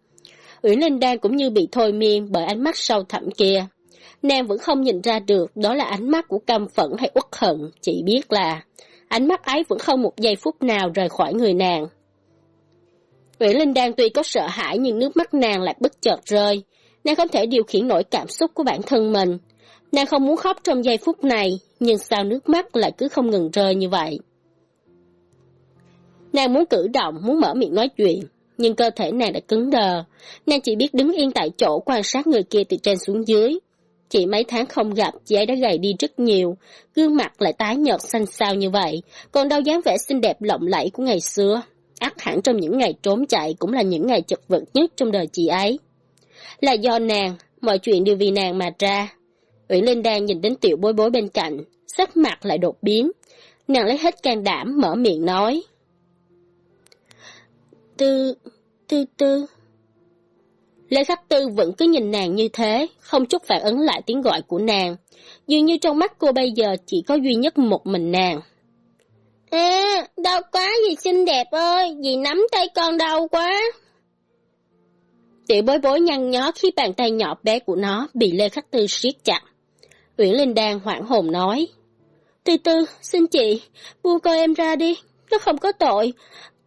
Uyển Linh Đan cũng như bị thôi miên bởi ánh mắt sâu thẳm kia. Nàng vẫn không nhìn ra được đó là ánh mắt của căm phẫn hay uất hận, chỉ biết là ánh mắt ấy vẫn không một giây phút nào rời khỏi người nàng. Nguyễn Linh Đan tuy có sợ hãi nhưng nước mắt nàng lại bất chợt rơi, Nàng không thể điều khiển nổi cảm xúc của bản thân mình. Nàng không muốn khóc trong giây phút này, nhưng sao nước mắt lại cứ không ngừng rơi như vậy. Nàng muốn cử động, muốn mở miệng nói chuyện, nhưng cơ thể nàng đã cứng đờ. Nàng chỉ biết đứng yên tại chỗ quan sát người kia từ trên xuống dưới. Chỉ mấy tháng không gặp, chị ấy đã gầy đi rất nhiều, gương mặt lại tái nhợt xanh xao như vậy, còn đâu dáng vẻ xinh đẹp lộng lẫy của ngày xưa. Ác hẳn trong những ngày trốn chạy cũng là những ngày chật vật nhất trong đời chị ấy. Là do nàng, mọi chuyện đều vì nàng mà ra. Uyển Linh đang nhìn đến tiểu bối bối bên cạnh, sắc mặt lại đột biến. Nàng lấy hết can đảm mở miệng nói. Tư, tư tư. Lê Khắc Tư vẫn cứ nhìn nàng như thế, không chút phản ứng lại tiếng gọi của nàng. Dường như trong mắt cô bây giờ chỉ có duy nhất một mình nàng. À, đau quá gì xinh đẹp ơi, dì nắm tay con đau quá. Tiểu bối bối nhăn nhó khi bàn tay nhỏ bé của nó bị Lê Khắc Tư siết chặt. Uyển Linh đang hoảng hồn nói. Tư tư, xin chị, buông coi em ra đi, nó không có tội.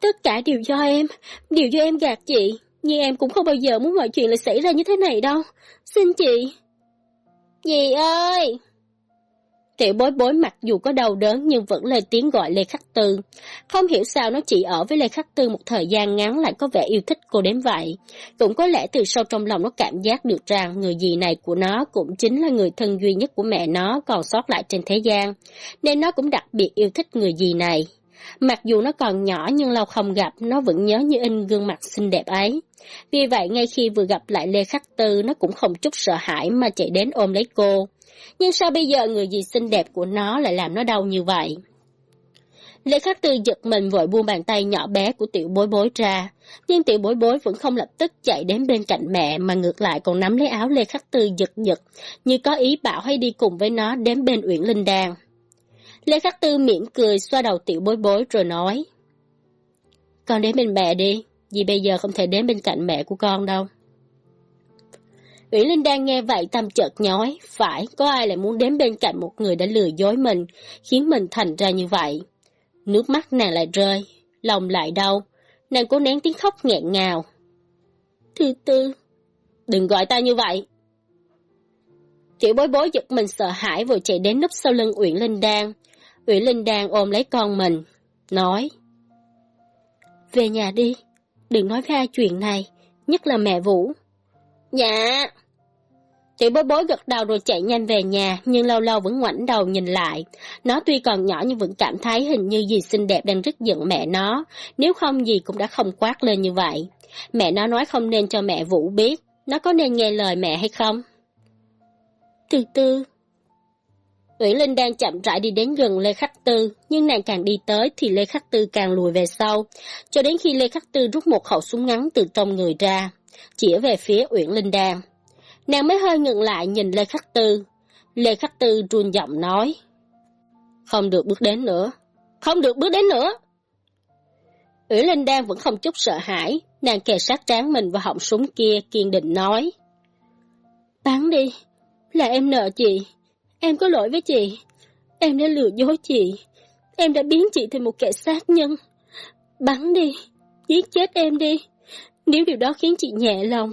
Tất cả đều do em, đều do em gạt chị, nhưng em cũng không bao giờ muốn mọi chuyện lại xảy ra như thế này đâu. Xin chị. Dì ơi! Tiểu bối bối mặc dù có đau đớn nhưng vẫn lên tiếng gọi Lê Khắc Tư. Không hiểu sao nó chỉ ở với Lê Khắc Tư một thời gian ngắn lại có vẻ yêu thích cô đến vậy. Cũng có lẽ từ sâu trong lòng nó cảm giác được rằng người dì này của nó cũng chính là người thân duy nhất của mẹ nó còn sót lại trên thế gian. Nên nó cũng đặc biệt yêu thích người dì này. Mặc dù nó còn nhỏ nhưng lâu không gặp, nó vẫn nhớ như in gương mặt xinh đẹp ấy. Vì vậy ngay khi vừa gặp lại Lê Khắc Tư, nó cũng không chút sợ hãi mà chạy đến ôm lấy cô. Nhưng sao bây giờ người gì xinh đẹp của nó lại làm nó đau như vậy? Lê Khắc Tư giật mình vội buông bàn tay nhỏ bé của tiểu bối bối ra, nhưng tiểu bối bối vẫn không lập tức chạy đến bên cạnh mẹ mà ngược lại còn nắm lấy áo Lê Khắc Tư giật giật, như có ý bảo hay đi cùng với nó đến bên Uyển Linh Đan. Lê Khắc Tư mỉm cười xoa đầu tiểu bối bối rồi nói. Con đến bên mẹ đi, vì bây giờ không thể đến bên cạnh mẹ của con đâu. Uyển Linh đang nghe vậy tâm chợt nhói, phải, có ai lại muốn đến bên cạnh một người đã lừa dối mình, khiến mình thành ra như vậy. Nước mắt nàng lại rơi, lòng lại đau, nàng cố nén tiếng khóc nghẹn ngào. Thứ tư, đừng gọi ta như vậy. Tiểu bối bối giật mình sợ hãi vừa chạy đến núp sau lưng Uyển Linh Đan. Uyển Linh đang ôm lấy con mình, nói. Về nhà đi, đừng nói với ai chuyện này, nhất là mẹ Vũ. Dạ. Tiểu bối bối gật đầu rồi chạy nhanh về nhà, nhưng lâu lâu vẫn ngoảnh đầu nhìn lại. Nó tuy còn nhỏ nhưng vẫn cảm thấy hình như dì xinh đẹp đang rất giận mẹ nó, nếu không gì cũng đã không quát lên như vậy. Mẹ nó nói không nên cho mẹ Vũ biết, nó có nên nghe lời mẹ hay không? Từ từ. Uyển Linh đang chậm rãi đi đến gần Lê Khắc Tư, nhưng nàng càng đi tới thì Lê Khắc Tư càng lùi về sau, cho đến khi Lê Khắc Tư rút một khẩu súng ngắn từ trong người ra, chỉ về phía Uyển Linh Đan. Nàng mới hơi ngừng lại nhìn Lê Khắc Tư. Lê Khắc Tư run giọng nói. Không được bước đến nữa. Không được bước đến nữa. Uyển Linh Đan vẫn không chút sợ hãi, nàng kề sát trán mình vào họng súng kia kiên định nói. Bắn đi, là em nợ chị, em có lỗi với chị, em đã lừa dối chị, em đã biến chị thành một kẻ sát nhân. Bắn đi, giết chết em đi, nếu điều đó khiến chị nhẹ lòng.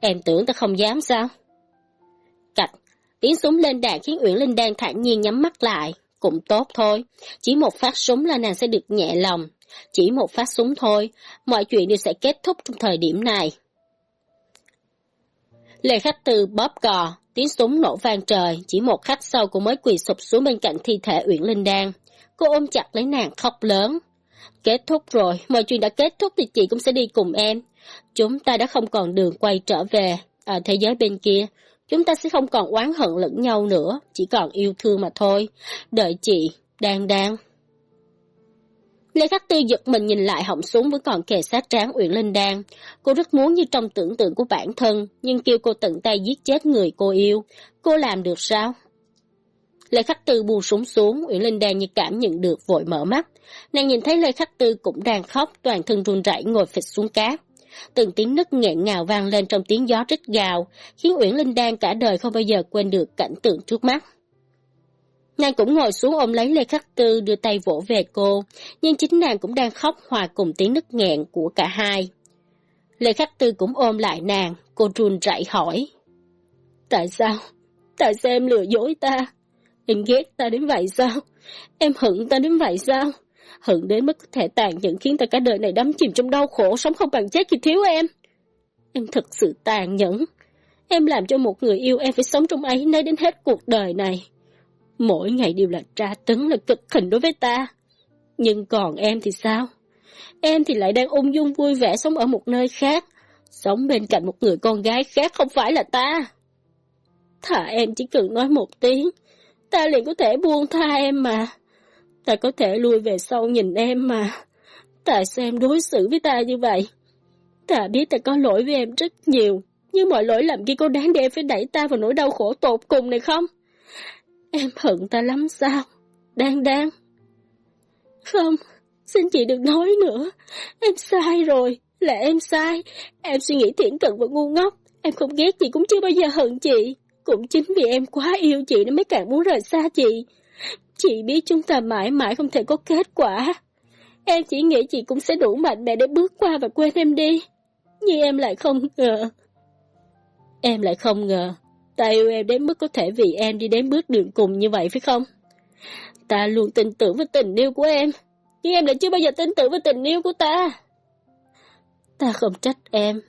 Em tưởng ta không dám sao? Cạch, tiếng súng lên đạn khiến Uyển Linh đang thản nhiên nhắm mắt lại. Cũng tốt thôi, chỉ một phát súng là nàng sẽ được nhẹ lòng. Chỉ một phát súng thôi, mọi chuyện đều sẽ kết thúc trong thời điểm này. Lê Khách Tư bóp cò, tiếng súng nổ vang trời, chỉ một khắc sau cô mới quỳ sụp xuống bên cạnh thi thể Uyển Linh Đan. Cô ôm chặt lấy nàng khóc lớn. Kết thúc rồi, mọi chuyện đã kết thúc thì chị cũng sẽ đi cùng em. Chúng ta đã không còn đường quay trở về, ở thế giới bên kia. Chúng ta sẽ không còn oán hận lẫn nhau nữa, chỉ còn yêu thương mà thôi. Đợi chị, đang đang. Lê Khắc Tư giật mình nhìn lại họng súng vẫn còn kề sát trán Uyển Linh Đan. Cô rất muốn như trong tưởng tượng của bản thân, nhưng kêu cô tận tay giết chết người cô yêu. Cô làm được sao? Lê Khắc Tư buông súng xuống, Uyển Linh Đan như cảm nhận được vội mở mắt. Nàng nhìn thấy Lê Khắc Tư cũng đang khóc, toàn thân run rẩy ngồi phịch xuống cát. Từng tiếng nức nghẹn ngào vang lên trong tiếng gió rít gào, khiến Uyển Linh Đan cả đời không bao giờ quên được cảnh tượng trước mắt. Nàng cũng ngồi xuống ôm lấy Lê Khắc Tư đưa tay vỗ về cô, nhưng chính nàng cũng đang khóc hòa cùng tiếng nức nghẹn của cả hai. Lê Khắc Tư cũng ôm lại nàng, cô run rẩy hỏi. Tại sao? Tại sao em lừa dối ta? Em ghét ta đến vậy sao? Em hận ta đến vậy sao? Hận đến mức có thể tàn nhẫn khiến ta cả đời này đắm chìm trong đau khổ, sống không bằng chết khi thiếu em. Em thật sự tàn nhẫn. Em làm cho một người yêu em phải sống trong ấy nay đến hết cuộc đời này. Mỗi ngày đều là tra tấn là cực hình đối với ta. Nhưng còn em thì sao? Em thì lại đang ung dung vui vẻ sống ở một nơi khác. Sống bên cạnh một người con gái khác không phải là ta. Thà em chỉ cần nói một tiếng, ta liền có thể buông tha em mà. Ta có thể lui về sau nhìn em mà. Tại sao em đối xử với ta như vậy? Ta biết ta có lỗi với em rất nhiều, nhưng mọi lỗi lầm kia có đáng để phải đẩy ta vào nỗi đau khổ tột cùng này không? Em hận ta lắm sao? Đang đang. Không, xin chị đừng nói nữa. Em sai rồi, là em sai. Em suy nghĩ thiển cận và ngu ngốc. Em không ghét chị cũng chưa bao giờ hận chị. Cũng chính vì em quá yêu chị nên mới càng muốn rời xa chị. Chị biết chúng ta mãi mãi không thể có kết quả. Em chỉ nghĩ chị cũng sẽ đủ mạnh mẽ để bước qua và quên em đi. Nhưng em lại không ngờ. Em lại không ngờ. Ta yêu em đến mức có thể vì em đi đến bước đường cùng như vậy phải không? Ta luôn tin tưởng với tình yêu của em. Nhưng em lại chưa bao giờ tin tưởng với tình yêu của ta. Ta không trách em.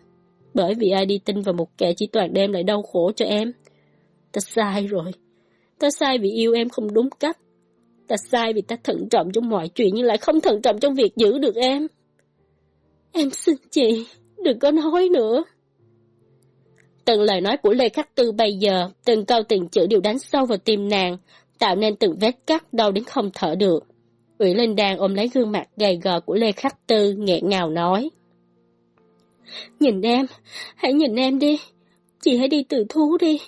Bởi vì ai đi tin vào một kẻ chỉ toàn đem lại đau khổ cho em. Ta sai rồi. Ta sai vì yêu em không đúng cách. Ta sai vì ta thận trọng trong mọi chuyện nhưng lại không thận trọng trong việc giữ được em. Em xin chị, đừng có nói nữa. Từng lời nói của Lê Khắc Tư bây giờ, từng câu từng chữ đều đánh sâu vào tim nàng, tạo nên từng vết cắt đau đến không thở được. Ủy Linh Đan ôm lấy gương mặt gầy gò của Lê Khắc Tư, nghẹn ngào nói. Nhìn em, hãy nhìn em đi. Chị hãy đi tự thú đi.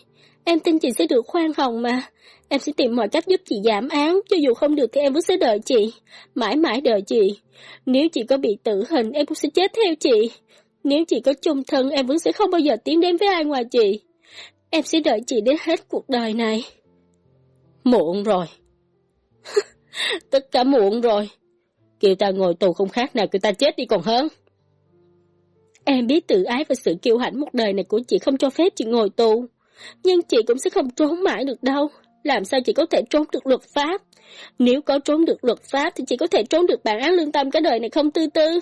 Em tin chị sẽ được khoan hồng mà. Em sẽ tìm mọi cách giúp chị giảm án, cho dù không được thì em vẫn sẽ đợi chị. Mãi mãi đợi chị. Nếu chị có bị tử hình, em cũng sẽ chết theo chị. Nếu chị có chung thân, em vẫn sẽ không bao giờ tiến đến với ai ngoài chị. Em sẽ đợi chị đến hết cuộc đời này. Muộn rồi. [laughs] Tất cả muộn rồi. Kêu ta ngồi tù không khác nào kêu ta chết đi còn hơn. Em biết tự ái và sự kiêu hãnh một đời này của chị không cho phép chị ngồi tù. Nhưng chị cũng sẽ không trốn mãi được đâu. Làm sao chị có thể trốn được luật pháp? Nếu có trốn được luật pháp thì chị có thể trốn được bản án lương tâm cả đời này không tư tư.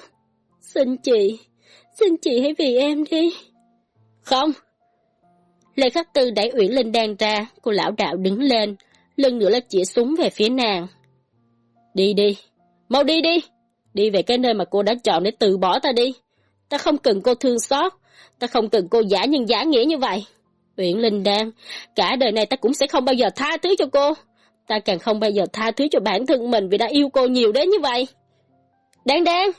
Xin chị, xin chị hãy vì em đi. Không. Lê Khắc Tư đẩy Uyển Linh đang ra, cô lão đạo đứng lên, lần nữa là chỉ súng về phía nàng. Đi đi, mau đi đi, đi về cái nơi mà cô đã chọn để từ bỏ ta đi. Ta không cần cô thương xót, ta không cần cô giả nhân giả nghĩa như vậy. Uyển Linh Đan, cả đời này ta cũng sẽ không bao giờ tha thứ cho cô. Ta càng không bao giờ tha thứ cho bản thân mình vì đã yêu cô nhiều đến như vậy. Đan Đan!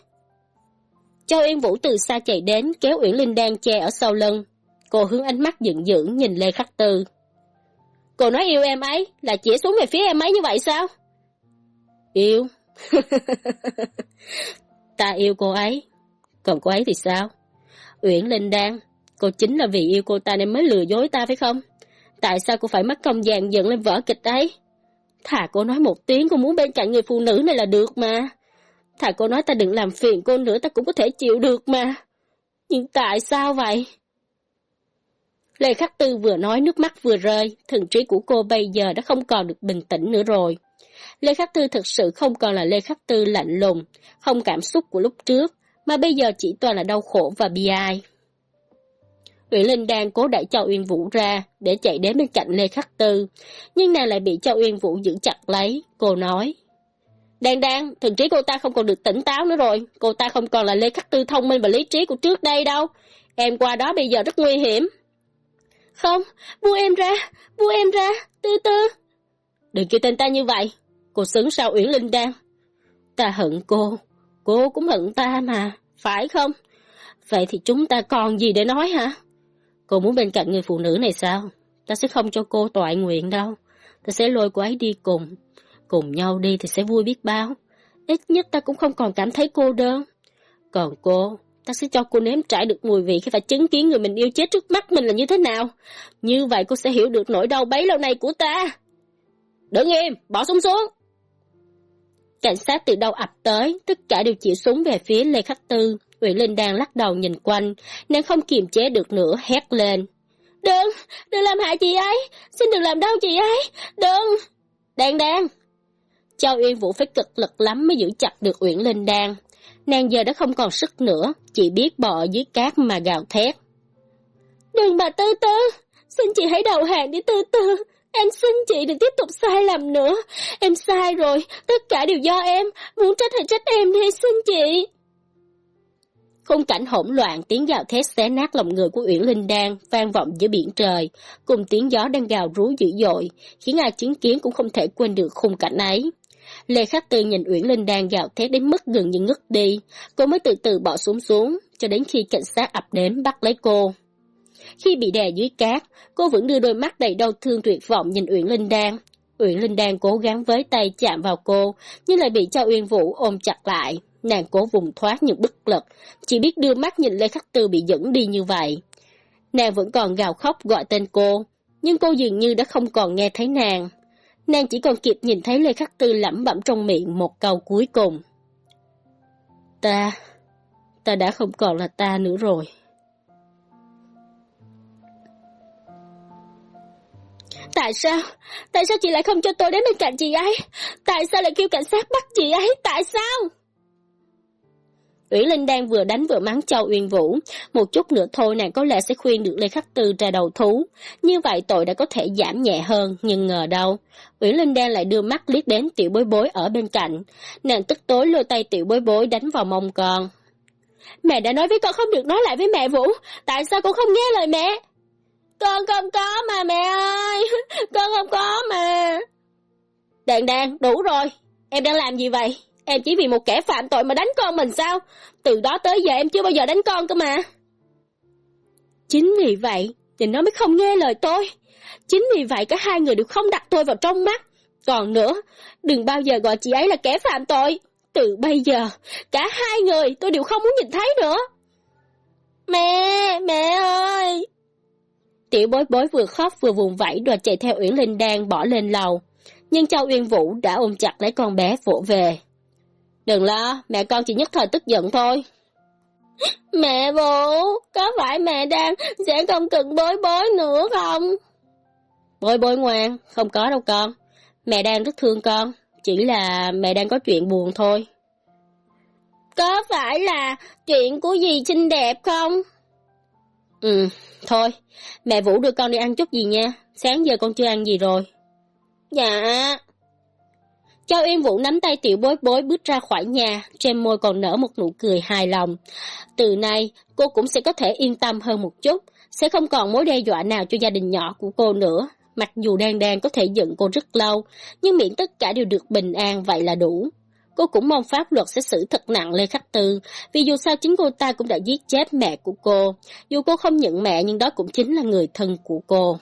Châu Yên Vũ từ xa chạy đến, kéo Uyển Linh đang che ở sau lưng. Cô hướng ánh mắt giận dữ nhìn Lê Khắc Tư. Cô nói yêu em ấy, là chỉ xuống về phía em ấy như vậy sao? Yêu? [laughs] ta yêu cô ấy, còn cô ấy thì sao? Uyển Linh đang, cô chính là vì yêu cô ta nên mới lừa dối ta phải không? Tại sao cô phải mất công dàn dựng lên vở kịch ấy? Thà cô nói một tiếng cô muốn bên cạnh người phụ nữ này là được mà. Thà cô nói ta đừng làm phiền cô nữa ta cũng có thể chịu được mà. Nhưng tại sao vậy? Lê Khắc Tư vừa nói nước mắt vừa rơi, thần trí của cô bây giờ đã không còn được bình tĩnh nữa rồi. Lê Khắc Tư thật sự không còn là Lê Khắc Tư lạnh lùng, không cảm xúc của lúc trước, mà bây giờ chỉ toàn là đau khổ và bi ai. Uyển Linh đang cố đẩy Châu Uyên Vũ ra để chạy đến bên cạnh Lê Khắc Tư, nhưng nàng lại bị Châu Uyên Vũ giữ chặt lấy. Cô nói, Đan Đan, thần trí cô ta không còn được tỉnh táo nữa rồi. Cô ta không còn là Lê Khắc Tư thông minh và lý trí của trước đây đâu. Em qua đó bây giờ rất nguy hiểm. Không, buông em ra, buông em ra, tư tư. Đừng kêu tên ta như vậy. Cô xứng sao Uyển Linh Đan. Ta hận cô, cô cũng hận ta mà, phải không? Vậy thì chúng ta còn gì để nói hả? Cô muốn bên cạnh người phụ nữ này sao? Ta sẽ không cho cô toại nguyện đâu. Ta sẽ lôi cô ấy đi cùng. Cùng nhau đi thì sẽ vui biết bao. Ít nhất ta cũng không còn cảm thấy cô đơn. Còn cô, ta sẽ cho cô nếm trải được mùi vị khi phải chứng kiến người mình yêu chết trước mắt mình là như thế nào. Như vậy cô sẽ hiểu được nỗi đau bấy lâu nay của ta. Đứng im, bỏ súng xuống. Cảnh sát từ đâu ập tới, tất cả đều chỉ súng về phía Lê Khắc Tư. Nguyễn Linh đang lắc đầu nhìn quanh, nàng không kiềm chế được nữa, hét lên. Đừng, đừng làm hại chị ấy, xin đừng làm đau chị ấy, đừng. Đang đang. Châu Uyên Vũ phải cực lực lắm mới giữ chặt được Uyển Linh Đan. Nàng giờ đã không còn sức nữa, chỉ biết bò dưới cát mà gào thét. Đừng bà Tư Tư, xin chị hãy đầu hàng đi Tư Tư. Em xin chị đừng tiếp tục sai lầm nữa. Em sai rồi, tất cả đều do em. Muốn trách thì trách em đi, xin chị. Khung cảnh hỗn loạn, tiếng gào thét xé nát lòng người của Uyển Linh Đan vang vọng giữa biển trời, cùng tiếng gió đang gào rú dữ dội, khiến ai chứng kiến cũng không thể quên được khung cảnh ấy. Lê Khắc Tư nhìn Uyển Linh Đan gào thét đến mức gần như ngất đi, cô mới từ từ bỏ xuống xuống, cho đến khi cảnh sát ập đến bắt lấy cô. Khi bị đè dưới cát, cô vẫn đưa đôi mắt đầy đau thương tuyệt vọng nhìn Uyển Linh Đan. Uyển Linh Đan cố gắng với tay chạm vào cô, nhưng lại bị cho Uyên Vũ ôm chặt lại. Nàng cố vùng thoát nhưng bất lực, chỉ biết đưa mắt nhìn Lê Khắc Tư bị dẫn đi như vậy. Nàng vẫn còn gào khóc gọi tên cô, nhưng cô dường như đã không còn nghe thấy nàng. Nàng chỉ còn kịp nhìn thấy Lê Khắc Tư lẩm bẩm trong miệng một câu cuối cùng. Ta, ta đã không còn là ta nữa rồi. Tại sao? Tại sao chị lại không cho tôi đến bên cạnh chị ấy? Tại sao lại kêu cảnh sát bắt chị ấy? Tại sao? Ủy Linh đang vừa đánh vừa mắng Châu Uyên Vũ. Một chút nữa thôi nàng có lẽ sẽ khuyên được Lê Khắc Tư ra đầu thú. Như vậy tội đã có thể giảm nhẹ hơn, nhưng ngờ đâu. Ủy Linh đang lại đưa mắt liếc đến tiểu bối bối ở bên cạnh. Nàng tức tối lôi tay tiểu bối bối đánh vào mông con. Mẹ đã nói với con không được nói lại với mẹ Vũ. Tại sao con không nghe lời mẹ? Con không có mà mẹ ơi. [laughs] Con không có mà. Đàn đàn, đủ rồi. Em đang làm gì vậy? Em chỉ vì một kẻ phạm tội mà đánh con mình sao? Từ đó tới giờ em chưa bao giờ đánh con cơ mà. Chính vì vậy, nên nó mới không nghe lời tôi. Chính vì vậy cả hai người đều không đặt tôi vào trong mắt. Còn nữa, đừng bao giờ gọi chị ấy là kẻ phạm tội. Từ bây giờ, cả hai người tôi đều không muốn nhìn thấy nữa. Mẹ, mẹ ơi! Tiểu bối bối vừa khóc vừa vùng vẫy đòi chạy theo Uyển Linh đang bỏ lên lầu. Nhưng Châu Uyên Vũ đã ôm chặt lấy con bé vỗ về. Đừng lo, mẹ con chỉ nhất thời tức giận thôi. [laughs] Mẹ Vũ, có phải mẹ đang sẽ không cần bối bối nữa không? Bối bối ngoan, không có đâu con. Mẹ đang rất thương con, chỉ là mẹ đang có chuyện buồn thôi. Có phải là chuyện của gì xinh đẹp không? Ừ, thôi, mẹ Vũ đưa con đi ăn chút gì nha, sáng giờ con chưa ăn gì rồi. Dạ. Châu Yên Vũ nắm tay tiểu bối bối bước ra khỏi nhà, trên môi còn nở một nụ cười hài lòng. Từ nay, cô cũng sẽ có thể yên tâm hơn một chút, sẽ không còn mối đe dọa nào cho gia đình nhỏ của cô nữa. Mặc dù đang đang có thể giận cô rất lâu, nhưng miễn tất cả đều được bình an vậy là đủ. Cô cũng mong pháp luật sẽ xử thật nặng Lê Khắc Tư, vì dù sao chính cô ta cũng đã giết chết mẹ của cô. Dù cô không nhận mẹ nhưng đó cũng chính là người thân của cô.